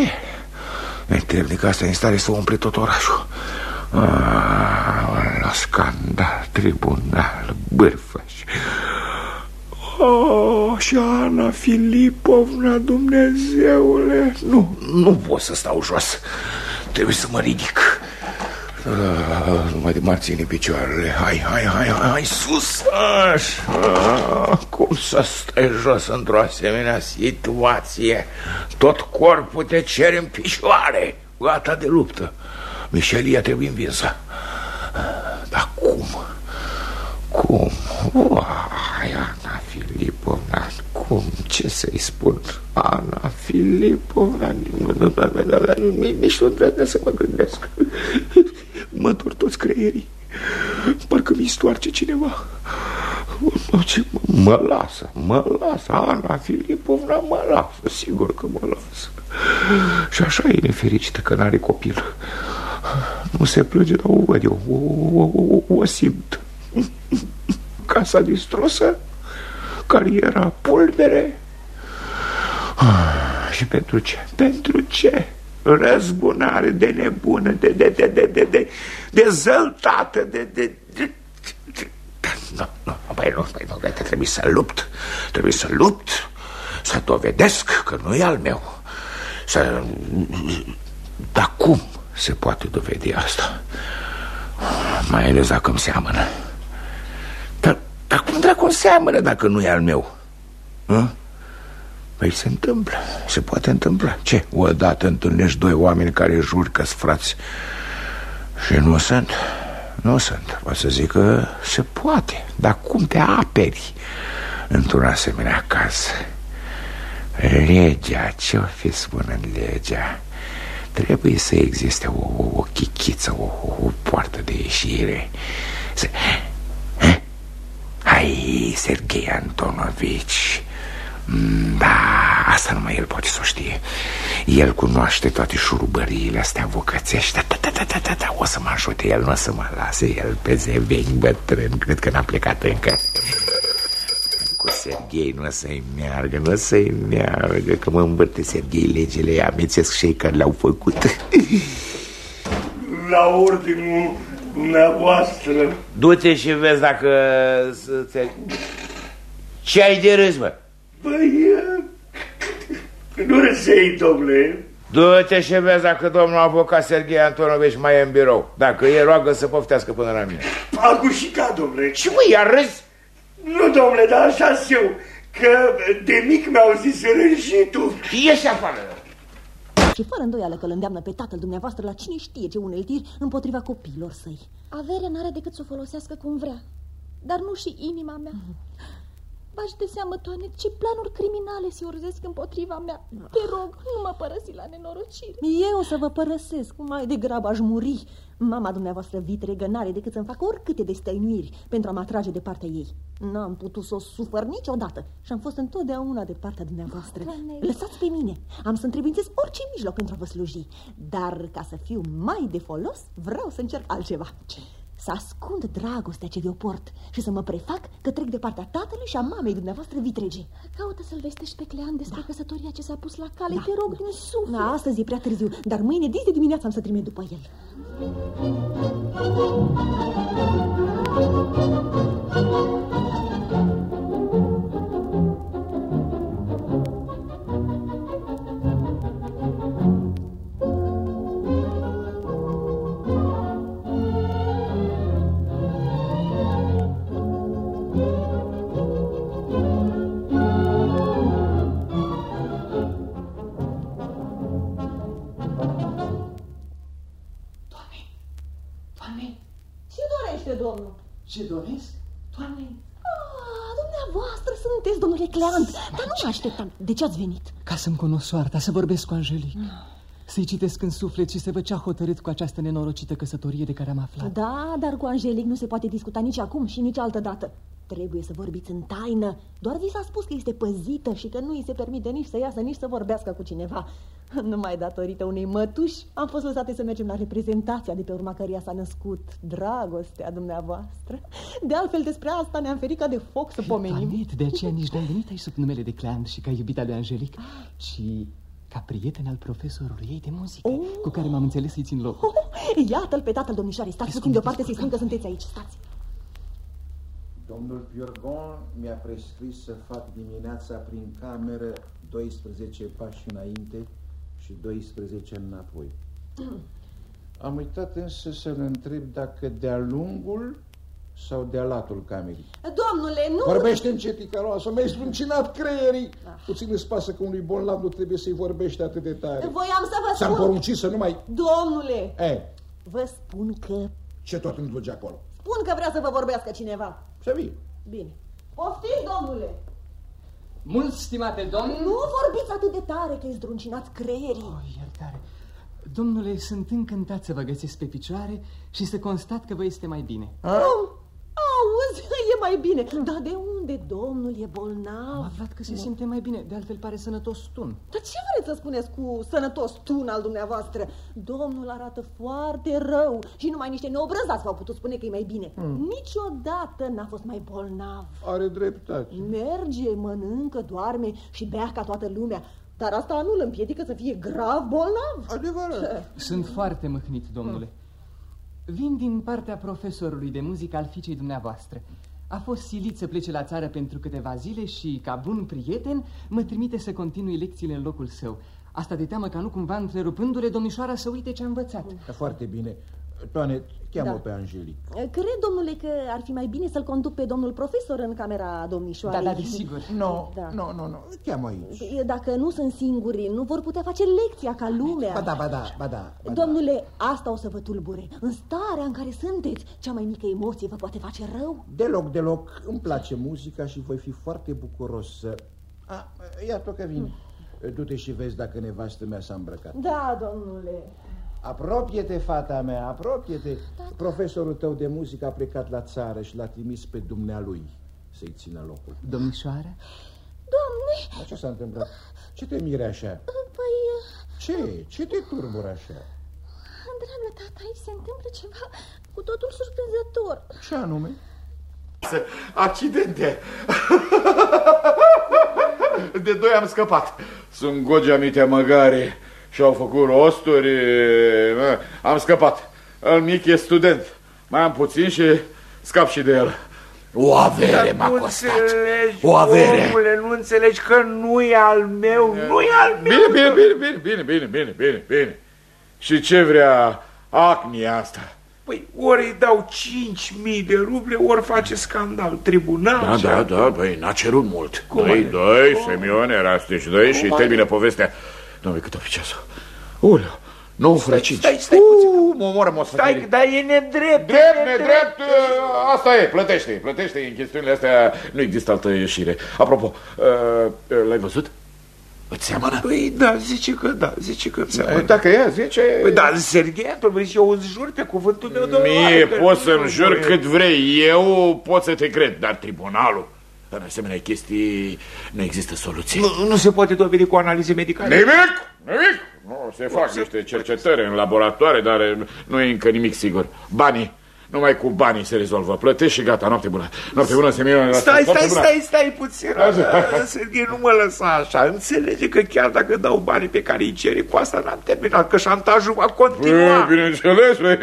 Meternic asta e în stare să umple tot orașul ah, La scandal, tribunal, bârfăș și... Oh, și Ana Filipovna, Dumnezeule Nu, nu pot să stau jos Trebuie să mă ridic uh, Numai de m ține picioarele Hai, hai, hai, hai, hai sus Așa. Cum să stai jos într-o asemenea situație Tot corpul te cere în picioare Gata de luptă Mișelia trebuie învinsă Dar cum? Cum? Uai, Ana Filipovna Cum? Ce să-i spun? Ana Filipovna Nici nu trebuie să mă gândesc Mă dor toți creierii. Parcă mi stoarce cineva. Mă lasă, mă lasă. Ana Filipovna mă lasă. Sigur că mă lasă. Și așa e nefericită că n-are copil. Nu se plânge, dar o văd eu. O, o, o, o simt. Casa distrusă Cariera pulbere. Și pentru ce? Pentru ce? Răzbunare de nebună, de, de, de, de, de, de, de zăltată, de, de, de, nu, nu, păi nu, păi nu, trebuie să lupt, trebuie să lupt, să dovedesc că nu e al meu. Să... Dar cum se poate dovedi asta? Mai ales dacă îmi seamănă. Dar, dar cum dracu seamănă dacă nu e al meu? Hă? Păi se întâmplă, se poate întâmpla Ce? Odată întâlnești doi oameni care jur că frați Și nu sunt Nu sunt, o să zic că se poate Dar cum te aperi într-un asemenea caz? Legea, ce-o fi spun în legea? Trebuie să existe o, o, o chichiță, o, o poartă de ieșire să... Hai, Sergei Antonovici Mm, da, asta numai el poate să o știe. El cunoaște toate șurubăriile astea vocățești. Da, da, da, da, da, da, O să mă ajute, el nu o să mă lase El pe zeveni bătrân, cred că n-a plecat încă. Cu Serghei nu o să-i meargă, nu o să-i meargă Că mă îmbărte Serghei legile, amețesc și care le-au făcut. La ordinul dumneavoastră. Du-te și vezi dacă... Ce ai de râs, mă? Păi, nu râsei, domnule. Du-te și vezi dacă domnul avocat Serghei Antonovici mai e în birou. Dacă e, roagă să poftească până la mine. Agușica, domnule. Și mă, iar râzi? Nu, domnule, dar așa eu, că de mic mi-au zis râjitul. Ieși afară! Și fără îndoială că îl îndeamnă pe tatăl dumneavoastră la cine știe ce uneltiri împotriva copiilor săi. Averea n-are decât să o folosească cum vrea, dar nu și inima mea. Mm -hmm. Bași de seamă, Toane, ce planuri criminale se urzesc împotriva mea. Te rog, nu mă părăsi la nenorocire. Eu să vă părăsesc, mai degrabă aș muri. Mama dumneavoastră vitregă n-are decât să-mi facă oricâte de stăinuiri pentru a mă atrage de partea ei. N-am putut să o sufăr niciodată și am fost întotdeauna de partea dumneavoastră. Lăsați pe mine, am să întrebințez orice mijloc pentru a vă sluji. Dar ca să fiu mai de folos, vreau să încerc altceva. Ce? Să ascund dragostea ce vi-o port și să mă prefac că trec de partea tatălui și a mamei dumneavoastră vitrege. Caută să-l vestești pe Clean despre da. căsătoria ce s-a pus la cale, da, te rog da. din suflet. Da, astăzi e prea târziu, dar mâine, dis de dimineață, am să trimit după el. Ce doresc? Doamne... Ah, dumneavoastră sunteți, domnule Cleant, dar nu mă așteptam. De ce ați venit? Ca să-mi cunosc soarta, să vorbesc cu Angelic. Mm. Să-i citesc în suflet și să văd ce a hotărât cu această nenorocită căsătorie de care am aflat. Da, dar cu Angelic nu se poate discuta nici acum și nici altă dată. Trebuie să vorbiți în taină. Doar vi s-a spus că este păzită și că nu îi se permite nici să iasă, nici să vorbească cu cineva. Numai datorită unei mătuși am fost lăsate să mergem la reprezentația de pe urma căreia s-a născut dragostea dumneavoastră. De altfel, despre asta ne-am ferit ca de foc să pomenim. Planet, de aceea nici n-am venit aici sub numele de Cleant și ca iubita lui Angelic, ci ca prieten al profesorului ei de muzică, oh. cu care m-am înțeles să-i țin locul. Oh, Iată-l pe tatăl domnișoarei. Stați puțin deoparte să-i spun că sunteți aici. Stați. Domnul Piorgon mi-a prescris să fac dimineața prin cameră 12 pași înainte și 12 înapoi. Am uitat însă să-l întreb dacă de-a lungul sau de-a latul camerei. Domnule, nu... Vorbește încet, ticăloasă, mi-ai sprâncinat creierii. Ah. Puțin îți pasă că unui bolnav nu trebuie să-i vorbești atât de tare. Voiam să vă spun... Ți-am poruncit să nu mai... Domnule! E? Vă spun că... Ce tot îmi acolo? Spun că vrea să vă vorbească cineva. Să vii. Bine. Poftiți, domnule! Mult, stimate domn... Nu vorbiți atât de tare că îi zdruncinați creierii. Oh, iertare. Domnule, sunt încântat să vă găsesc pe picioare și să constat că vă este mai bine. A? Auzi, e mai bine. Dar de unde domnul e bolnav? Am aflat că se simte mai bine. De altfel pare sănătos tun. Dar ce vreți să spuneți cu sănătos tun al dumneavoastră? Domnul arată foarte rău și numai niște neobrăzați v-au putut spune că e mai bine. Hmm. Niciodată n-a fost mai bolnav. Are dreptate. Merge, mănâncă, doarme și bea ca toată lumea. Dar asta nu îl împiedică să fie grav bolnav. Adevărat. Sunt foarte mâhnit, domnule. Hmm. Vin din partea profesorului de muzică al fiicei dumneavoastră. A fost silit să plece la țară pentru câteva zile și, ca bun prieten, mă trimite să continui lecțiile în locul său. Asta de teamă ca nu cumva întrerupându-le domnișoara să uite ce a învățat. Foarte bine. Toane, cheamă da. pe Angelic. Cred, domnule, că ar fi mai bine să-l conduc pe domnul profesor în camera domnișoarei. Da, da, desigur. Nu, da. nu, nu, nu. Cheamă aici. Păi, dacă nu sunt singuri, nu vor putea face lecția ca lumea. Ba da, ba da, ba da. Ba da. domnule, asta o să vă tulbure. În starea în care sunteți, cea mai mică emoție vă poate face rău. Deloc, deloc. Îmi place muzica și voi fi foarte bucuros să... Ah, iată că vine. Hmm. Du-te și vezi dacă nevastă mea s-a îmbrăcat. Da, domnule. Apropie-te, fata mea, apropie-te. Profesorul tău de muzică a plecat la țară și l-a trimis pe dumnealui să-i țină locul. Domnișoară? Doamne! Dar ce s-a întâmplat? Ce te mire așa? Păi... Ce? Ce te turbur așa? Dragă tata, aici se întâmplă ceva cu totul surprinzător. Ce anume? Accidente! De doi am scăpat. Sunt Gogea Mitea Măgare și au făcut rosturi. Am scăpat. Al mic e student. Mai am puțin și scap și de el. O avere m-a costat. Înțelegi, o avere. Omule, nu înțelegi că nu e al meu, nu e al meu. Bine, bine, bine, bine, bine, bine, bine, bine. Și ce vrea acnia asta? Păi ori îi dau 5.000 de ruble, ori face scandal. Tribunal. Da, da, da, băi, n-a cerut mult. Doi, doi, Semione, Rastici, doi și termină povestea. Doamne, cât o fi ceasul? Uleu, 9 fără 5. Stai, stai puțin. Mă omoră, mă Stai, dar e nedrept. Drept, nedrept, uh, asta e, plătește, plătește. În chestiunile astea nu există altă ieșire. Apropo, uh, uh, l-ai văzut? Îți seamănă? Păi da, zice că da, zice că îți seamănă. Dacă ea zice... Păi da, Serghei Antonovici, eu îți jur pe cuvântul meu, domnule. Mie poți să-mi jur cât vrei, eu pot să te cred, dar tribunalul... În asemenea chestii nu există soluție. Nu, nu se poate dovedi cu analize medicale. Nimic! Nimic! Nu, se fac niște cercetări în laboratoare, dar nu e încă nimic sigur. Banii. Numai cu banii se rezolvă. Plătești și gata, noapte bună. Noapte bună, Semionă. Stai, stai, stai, stai puțin. Serghei, nu mă lăsa așa. Înțelege că chiar dacă dau banii pe care îi cere, cu asta n-am terminat, că șantajul va continua. Bineînțeles,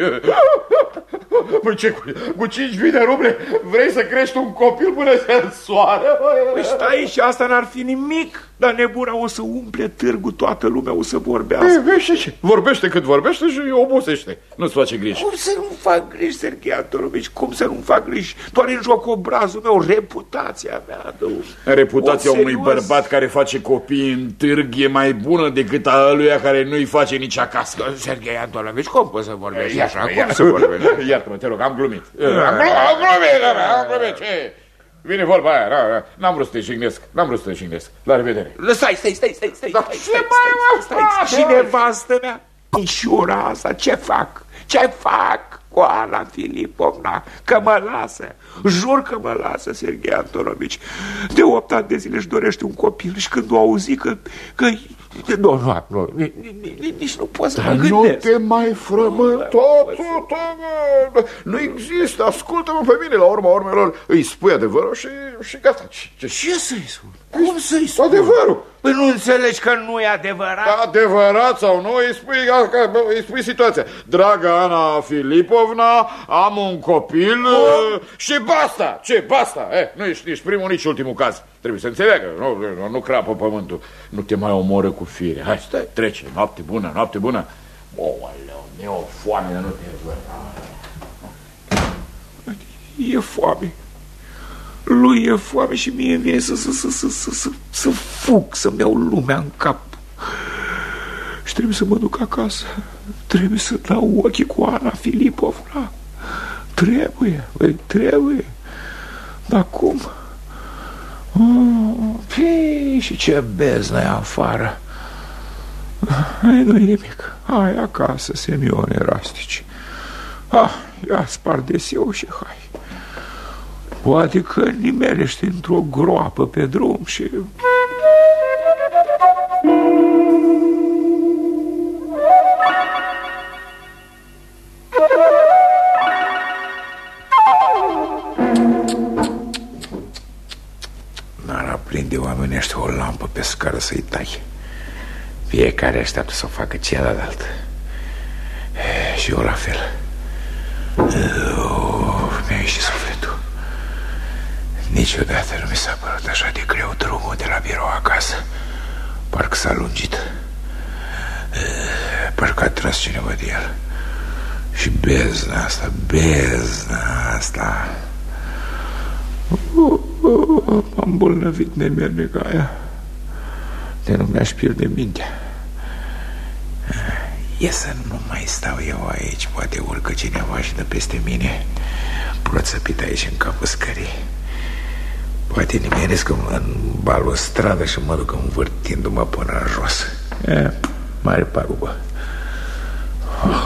Păi ce, cu, cu 5.000 de ruble vrei să crești un copil până se însoară? Păi stai și asta n-ar fi nimic. Dar nebuna o să umple târgul, toată lumea o să vorbească. Păi, și ce? Vorbește cât vorbește și obosește. Nu-ți face griji. Cum să nu fac griji, Serghei Antorovici? Cum să nu fac griji? Doar în joc obrazul meu, reputația mea. De reputația unui bărbat care face copii în târg e mai bună decât a lui care nu-i face nici acasă. Serghei Antorovici, cum poți să vorbești așa? Cum să vorbești? Iartă-mă, te rog, am glumit. Am glumit, am glumit, am glumit, ce? Vine vorba aia, da, da. n-am vrut să te jignesc, n-am vrut să te jignesc. La revedere. Lăsai, stai, stai, stai, stai, Dar ce mai stai, stai, stai, Și nevastă mea, Mișura asta, ce fac? Ce fac cu Ana Filipovna? Că mă lasă. Jur că mă lasă, Serghei Antorovici. De opt ani de zile își dorește un copil și când o auzi că, că nu, nu, nu, nici nu poți să mă gândesc. nu te mai frământa, Nu există, ascultă-mă pe mine, la urma urmelor, îi spui adevărul și, și gata. Ce, ce să-i spun? Cum să-i spun? Adevărul. Păi nu înțelegi că nu e adevărat? Adevărat sau nu, îi spui, îi spui situația. Dragă Ana Filipovna, am un copil oh. și basta. Ce, basta? Eh, nu ești nici primul, nici ultimul caz. Trebuie să înțeleagă, nu, nu, nu crapă pământul. Nu te mai omoră cu fire. Hai, stai, trece, noapte bună, noapte bună. O, aleu, mi-e o foame, nu te văd. E foame. Lui e foame și mie vine să, să, să, să, să, să, să fug, să-mi iau lumea în cap. Și trebuie să mă duc acasă. Trebuie să dau ochii cu Ana Filipovna. Trebuie, băi, trebuie. Dar cum? Oh, pii, și ce beznă e afară. Hai, nu nimic. Hai acasă, semione rastici. Ah, ia spar deseu și hai. Poate că nimelește într-o groapă pe drum și... N-ar aprinde oamenește o lampă pe scară să-i tai. Fiecare așteaptă să o facă celălalt. Și eu la fel. mi-a ieșit sufletul. Niciodată nu mi s-a părut așa de greu drumul de la birou acasă. Parcă s-a lungit. Parcă a tras cineva de el. Și bezna asta, bezna asta... M-am îmbolnăvit nemernic aia. De nu mi-aș pierde mintea. E să nu mai stau eu aici Poate urcă cineva și dă peste mine Proțăpit aici în capul scării Poate nimeresc în balustradă și mă duc învârtindu-mă până în jos. E, Mare pagubă ah,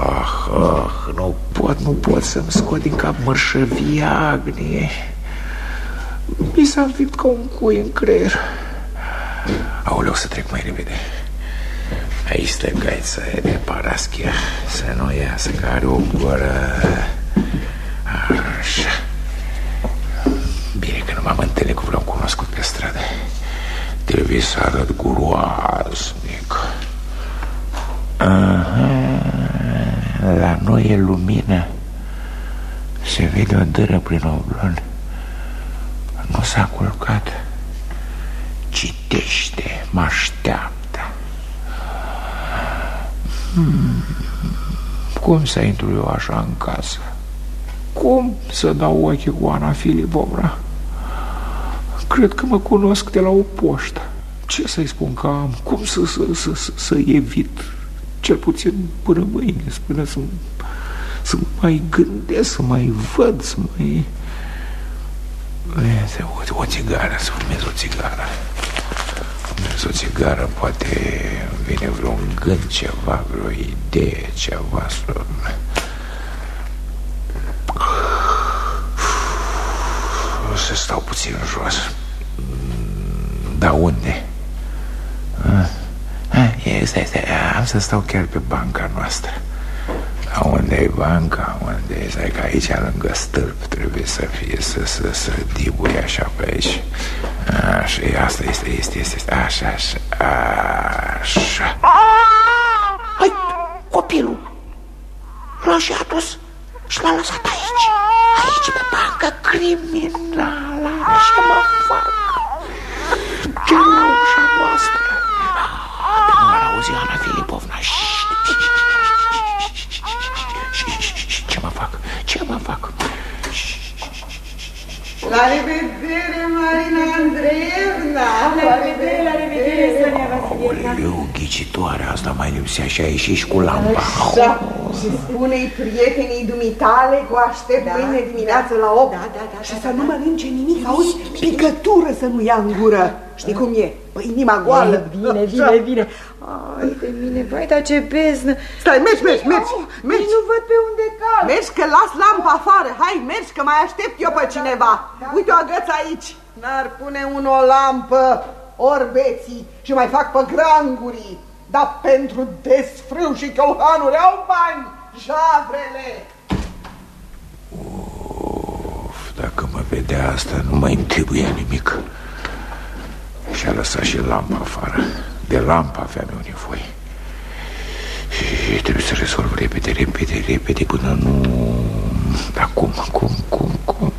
ah, ah, Nu pot, nu pot să-mi scot din cap mărșăviagnie Mi s-a înfipt ca un cui în creier. Aoleu, să trec mai repede. Aici stă gaița de paraschia. Să nu iasă, că are o gură. Așa. Bine că nu m-am întâlnit cu vreun cunoscut pe stradă Trebuie să arăt guroaznic Aha, La noi e lumină Se vede o dără prin oblon Nu s-a culcat Citește, mă așteaptă hmm. Cum să intru eu așa în casă? Cum să dau ochii cu Ana Filipovna? Cred că mă cunosc de la o poștă. Ce să-i spun că am? Cum să, să, să, să, să evit? Cel puțin până mâine, până să, să mai gândesc, să mai văd, să mai... O, o țigară, să fumez o țigară. Fumez o țigară, poate vine vreun gând, ceva, vreo idee, ceva să... O să stau puțin jos. Da unde? Stai, stai, am să stau chiar pe banca noastră. La unde e banca? Unde e? Stai că aici, lângă stâlp, trebuie să fie, să, să, să dibuie așa pe aici. Așa, asta este, este, este, este. Așa, așa, așa. Hai, copilul! L-a și adus și l-a lăsat aici. Aici, pe bancă criminală. Ce mă fac? Chiar la ușa noastră. Nu ar auzi Ana Filipovna. Ce mă fac? Ce mă fac? La revedere, Marina Andreevna! La revedere, la revedere, Sonia Vasilievna! Aoleu, ghicitoare, asta mai lipsea și a ieșit și cu lampa. Așa, și spune-i prietenii dumitale cu aștept da, mâine dimineață da, la 8 da, da, da, și da, să da, nu mănânce nimic, auzi, picătură să nu ia în gură. Știi cum e? Păi inima goală. Bine, bine, bine. Ai de mine, vai, dar ce beznă. Stai, mergi, mergi, mergi, mergi. Nu văd pe unde cal. Mergi că las lampa afară. Hai, mergi că mai aștept eu pe cineva. Uite o agăță aici. N-ar pune un o lampă, orbeții și mai fac pe grangurii. Dar pentru desfrâu și căuhanuri au bani, javrele. Uf, dacă mă vedea asta, nu mai îmi trebuie nimic. Și-a lăsat și lampa afară. De lampa aveam eu nevoie. Și trebuie să rezolv repede, repede, repede Până nu... Acum, cum, cum, cum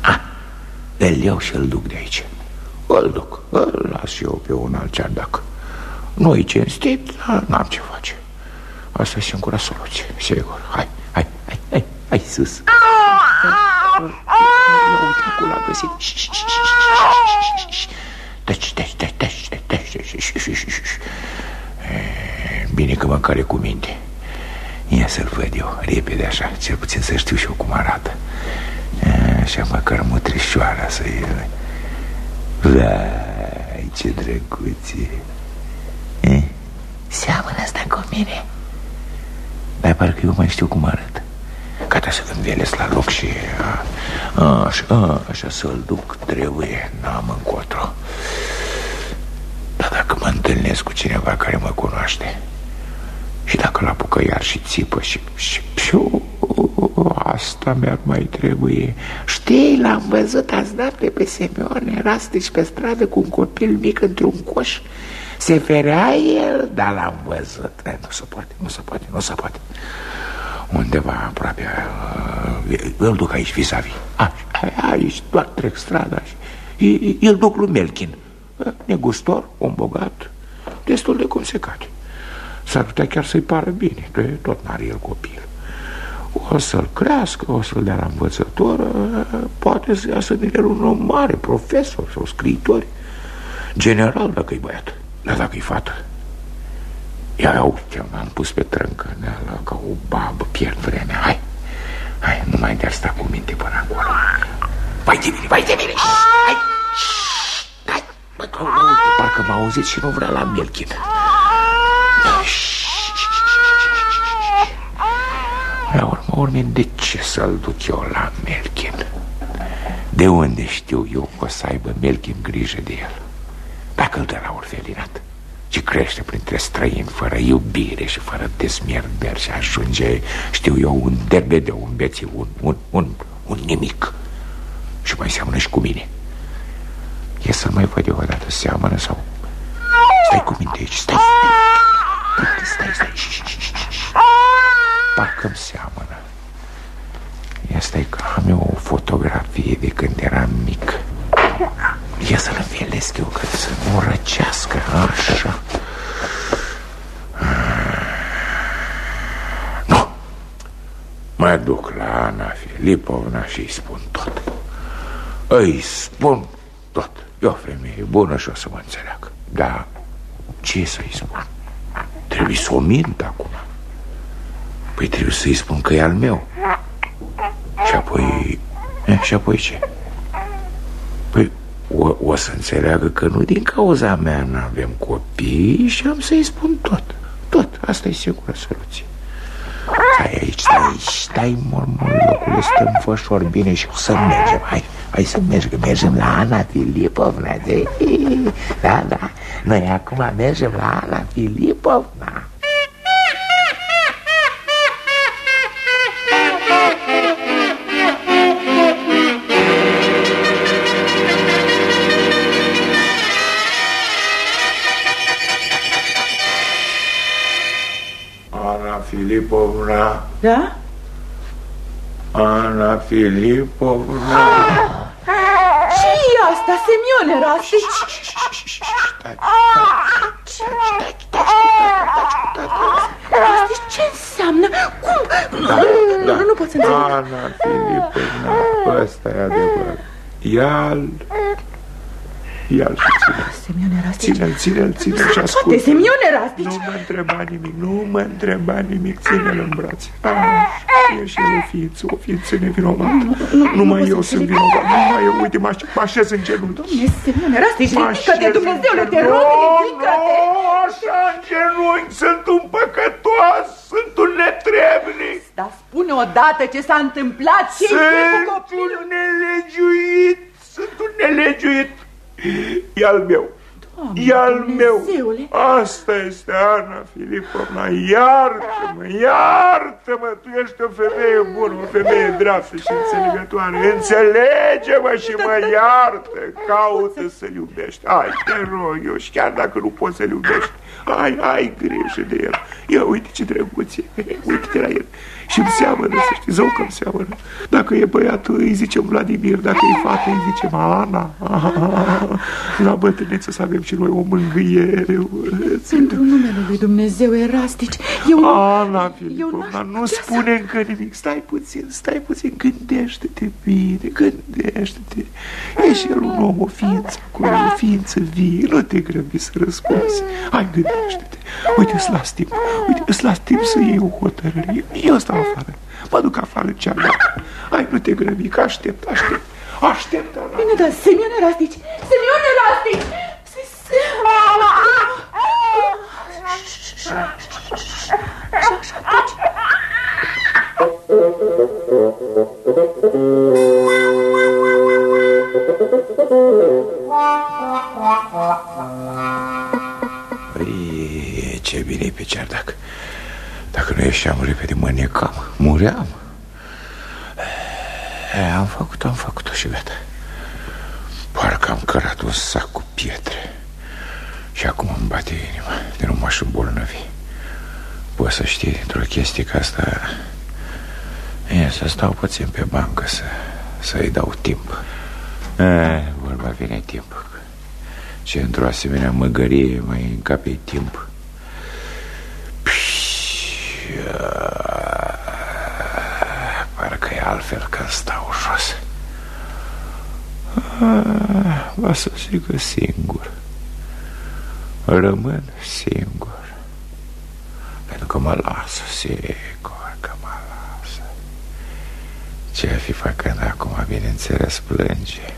Ah, îl iau și îl duc de aici Îl duc, îl las eu pe un alt ceardac Nu-i cinstit, dar n-am ce face Asta e singura soluție, sigur Hai, hai, hai, hai, hai sus Uite, acolo a găsit Deci, deci, deci, deci, deci, deci, Bine că măcar e cu minte Ia să-l văd eu, repede așa Cel puțin să știu și eu cum arată Așa măcar mutrișoara să e Vai, ce drăguție e? Seamănă asta cu mine. Dar parcă eu mai știu cum arăt. Gata să învelesc la loc și a, așa, așa să-l duc. Trebuie, n-am încotro. Dar dacă mă întâlnesc cu cineva care mă cunoaște și dacă l apucă iar și țipă și, și, și asta mi-ar mai trebuie Știi, l-am văzut azi noapte pe Semyon Era stici pe stradă cu un copil mic într-un coș. Se ferea el, dar l-am văzut. E, Nu se poate, nu se poate, nu se poate. Undeva aproape uh, Îl duc aici vis-a-vis. -vis. Aici doar trec strada și îl duc lui Melkin. Negustor, om bogat Destul de cum se cade. S-ar putea chiar să-i pară bine, că tot n-are el copil. O să-l crească, o să-l dea la învățător, poate să iasă din el un om mare, profesor sau scriitor. General dacă e băiat, dar dacă e fată. Ia uite, m-am pus pe trâncăneală ca o babă, pierd vremea. Hai, hai, nu mai de sta cu minte până acolo. Vai de mine, vai de mine! Hai! Hai! Bă, parcă m-a auzit și nu vrea la Mielchin. La urmă urme, de ce să-l duc eu la Melkin? De unde știu eu că o să aibă Melkin grijă de el? Dacă îl dă la orfelinat și crește printre străini fără iubire și fără desmierder și ajunge, știu eu, un derbede, un bețiv, un, un, un, un nimic și mai seamănă și cu mine. E să mai văd eu o dată, seamănă sau... Stai cu minte aici, stai, stai, stai, stai, stai. Parcă-mi seamănă. Asta e că am eu o fotografie de când eram mic. Ia să-l învelesc eu ca să nu răcească așa. Nu. Mă duc la Ana Filipovna și îi spun tot. Îi spun tot. E o femeie bună și o să mă înțeleagă. Dar ce să-i spun? Trebuie să o mint acum. Păi trebuie să-i spun că e al meu. Și apoi... E, și apoi ce? Păi o, o să înțeleagă că nu din cauza mea nu avem copii și am să-i spun tot. Tot. Asta e sigură soluție. Stai aici, stai aici, stai mormon locul stăm fășor bine și să mergem. Hai, hai să mergem, mergem la Ana Filipovna. De... Da, da, noi acum mergem la Ana Filipovna. Filipovna. Da? Ana Filipovna. ce e asta, Semyon Rasti? Rasti, ce înseamnă? Cum? Da, da. Nu, nu pot să înțeleg. Ana Filipovna, ăsta e adevărat. Ia-l ia-l și ține. Semione Rastici. Ține-l, ține-l, ține-l și ascultă. Poate, Semione Rastici. Nu mă întreba nimic, nu mă întreba nimic. Ține-l în brațe. E și el o ființă, o ființă nevinovată Numai eu sunt vinovat. Numai eu, uite, mă așez în genunchi. Doamne, Semione Rastici, ridică-te, Dumnezeule, te rog, ridică-te Așa în genunchi, sunt un păcătos Sunt un netrebnic. Dar spune odată ce s-a întâmplat Sunt un nelegiuit Sunt un nelegiuit E al meu E al meu. Asta este Ana Filipovna. Iartă-mă, iartă-mă. Tu ești o femeie bună, o femeie dreaptă și înțelegătoare. Înțelege-mă și mă iartă. Caută să-l iubești. Hai, te rog eu și chiar dacă nu poți să-l iubești, ai, ai grijă de el. Ia uite ce drăguț e. Uite-te la el. Și îmi seamănă, să știți, zău că îmi seamănă. Dacă e băiat, îi zicem Vladimir, dacă e fată, îi zicem Ana. La bătrâneță să avem și noi o mângâiere. Pentru numele lui Dumnezeu, Erastici, eu Ana, Filipovna, nu spune încă nimic. Stai puțin, stai puțin, gândește-te bine, gândește-te. E și el un om, o ființă acolo, o ființă vie, nu te grăbi să răspunzi. Hai, gândește-te. Uite, îți las timp, uite, îți las timp să iei o hotărâre. Eu stau afară, mă duc afară în cealaltă. Hai, nu te grăbi, că aștept, aștept. Aștept, Ana. Bine, dar Semione Rastici, Semione Rastici! Păi, ce bine pe cerdac Dacă nu ieșeam repede, mă necam. Muream. E, Am făcut, am făcut-o și gata. Parcă am cărat un sac cu pietre. Și acum îmi bate inima. De nu m-aș îmbolnăvi. Poți să știi, într-o chestie ca asta E, să stau puțin pe bancă Să, să-i dau timp. E, Vorba vine timp. Ce într-o asemenea măgărie mai încape timp Parcă e altfel când stau jos. Va să zică singur. Rămân singur. Pentru că mă lasă sigur că mă lasă. Ce fi făcând acum, bineînțeles, plânge.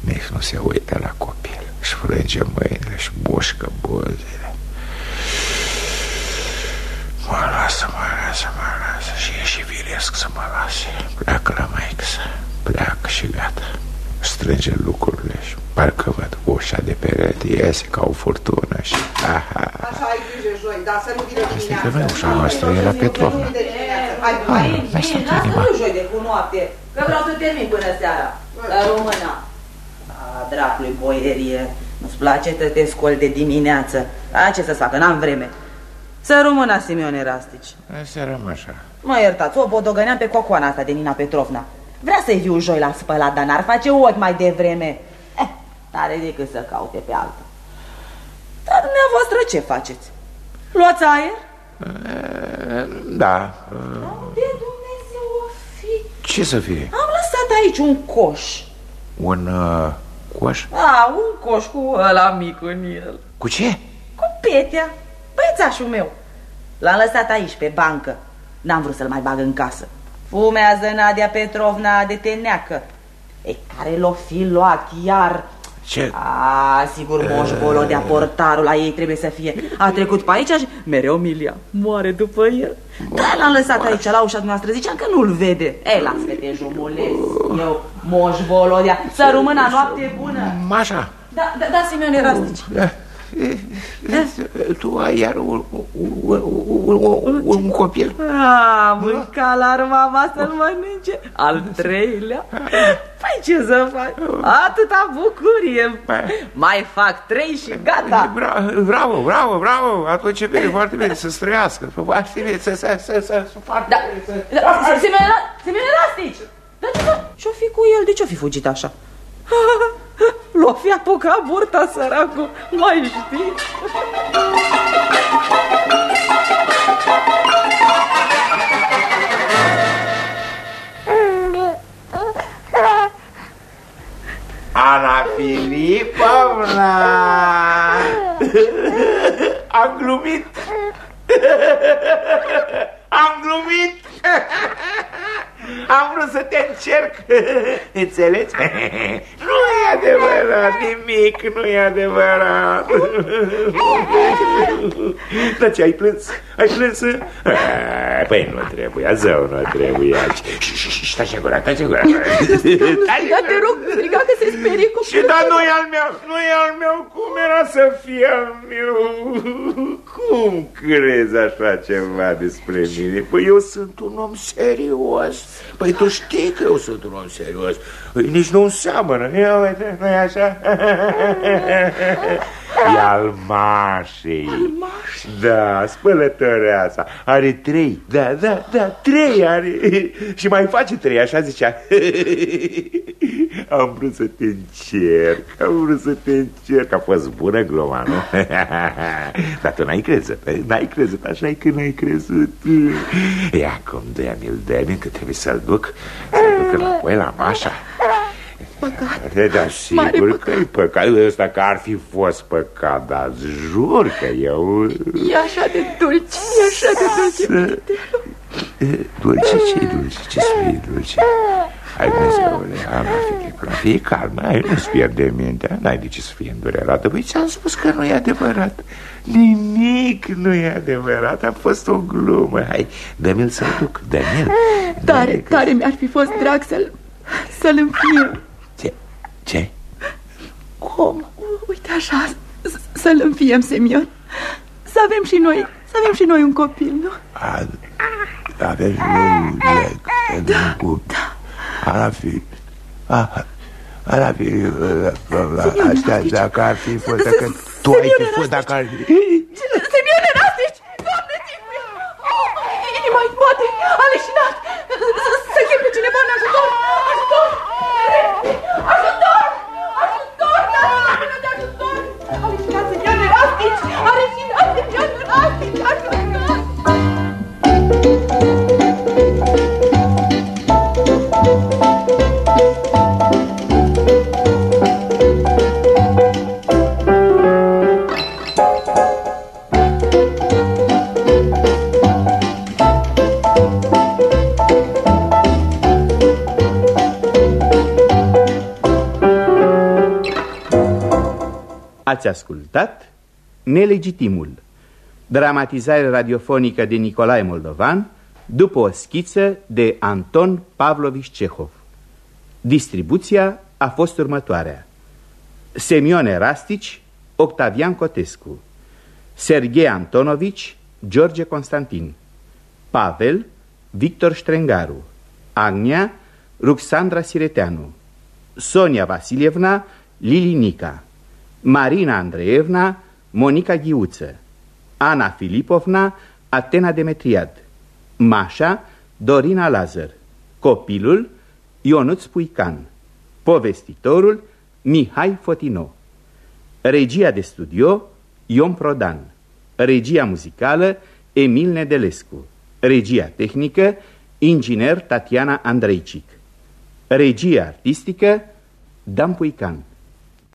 Nici nu se uită la copil. Își frânge mâinile și bușcă buzele Mă lasă, mă lasă, mă lasă. Și e și viresc să mă lase. Pleacă la maică pleacă și gata. Strânge lucrurile și parcă văd ușa de perete Iese ca o furtună și aha Așa ai grijă joi, dar să nu vină dimineața Asta e ușa noastră, e la Petrovna Hai, hai, mai stat inima Nu joi de cu noapte, că vreau să termin până seara. La româna A, dracului boierie Nu-ți place să te scoli de dimineață? A, ce să-ți facă, n-am vreme Să rămână Simeone Rastici Să rămân așa. Mă iertați, o bodogăneam pe cocoana asta de Nina Petrovna. Vrea să-i viu joi la spălat, dar n-ar face ochi mai devreme. Eh, n-are decât să caute pe alta Dar dumneavoastră ce faceți? Luați aer? Da. De Dumnezeu o fi. Ce să fie? Am lăsat aici un coș. Un uh, coș? A, un coș cu ăla mic în el. Cu ce? Cu Petea, băiețașul meu L-am lăsat aici pe bancă. N-am vrut să-l mai bag în casă. Fumează Nadia Petrovna de teneacă E care l-o fi luat iar? Ce? A, sigur Moș Volodea, portarul la ei trebuie să fie. A trecut pe aici și mereu Milia. Moare după el. Da, l-am lăsat aici la ușa noastră Ziceam că nu-l vede. Ei, las-te te jumulez Eu, Moș Volodea Să rămână noapte bună. Mașa Da, da, da, Simeone Rastici Da Tu ai iar un, un, un, un copil. A, mânca la mama să-l mănânce Al treilea? Păi ce să fac? Atâta bucurie. Mai fac trei și gata. Bravo, bravo, bravo. Atunci e bine, foarte bine să străiască Foarte bine, să să să să Da, Simeone Rastici Dar ce ce-o fi cu el? De ce-o fi fugit așa? L-o fi apucat burta săracul, mai știi? Ana Filipovna. Am glumit. Am glumit Am vrut să te încerc Înțelegi? Nu e adevărat, nimic nu e adevărat. Dar ce, ai plâns? Ai plâns? Păi nu trebuia, zău, nu trebuia. Stai gura, stai gura. Dar te rog, striga că se sperie cu Și dar nu e al meu, nu e al meu, cum era să fie al meu? Cum crezi așa ceva despre mine? Păi eu sunt un om serios. Păi tu știi că eu sunt un om serios. Păi nici nu seamănă. Ia uite, nu e așa? E al mașei. Al mașei? Da, spălătoreasa. Are trei. Da, da, da, trei are. Și mai face trei, așa zicea. Am vrut să te încerc, am vrut să te încerc. A fost bună gluma, nu? Dar tu n-ai crezut, n-ai crezut, așa e că n-ai crezut. E acum dă mi-l dă că trebuie să-l duc, să-l duc înapoi la mașa. Păcat. Da, sigur că e păcat ăsta că ar fi fost păcat, dar jur că eu... E așa de dulce, e așa de dulce. Dulce, ce dulce, ce spui dulce? Hai, Dumnezeule, Ana, fie, fie calmă, ai, nu-ți pierde mintea, n-ai de ce să fie îndurerată. Păi ți-am spus că nu e adevărat. Nimic nu e adevărat, a fost o glumă. Hai, dă-mi-l să-l duc, dă-mi-l. Tare, tare mi-ar fi fost drag să-l să-l înfiem. Ce? Ce? Cum? Uite așa, să-l înfiem, Semion. Să avem și noi, să avem și noi un copil, nu? Avem un leg, da, un da. Ar fi... Ar fi... Astea, dacă ar fi fost... Dacă tu ai fi fost, dacă ar fi... Semion Erastici! Doamne, țipui! Inima îi bate, a leșinat! Să chem pe cineva în ajutor! Ajutor! Ajutor! Ajutor! Erastici! A leșinat Semion Erastici! Ajutor! Ați ascultat Nelegitimul, dramatizare radiofonică de Nicolae Moldovan, după o schiță de Anton Pavlovici Cehov. Distribuția a fost următoarea. Semione Rastici, Octavian Cotescu, Serghei Antonovici, George Constantin, Pavel, Victor Strengaru, Agnia, Ruxandra Sireteanu, Sonia Vasilievna, Lili Nica, Marina Andreevna, Monica Ghiuță, Ana Filipovna, Atena Demetriad, Mașa, Dorina Lazar, copilul, Ionuț Puican, povestitorul, Mihai Fotino, regia de studio, Ion Prodan, regia muzicală, Emil Nedelescu, regia tehnică, inginer Tatiana Andreicic, regia artistică, Dan Puican.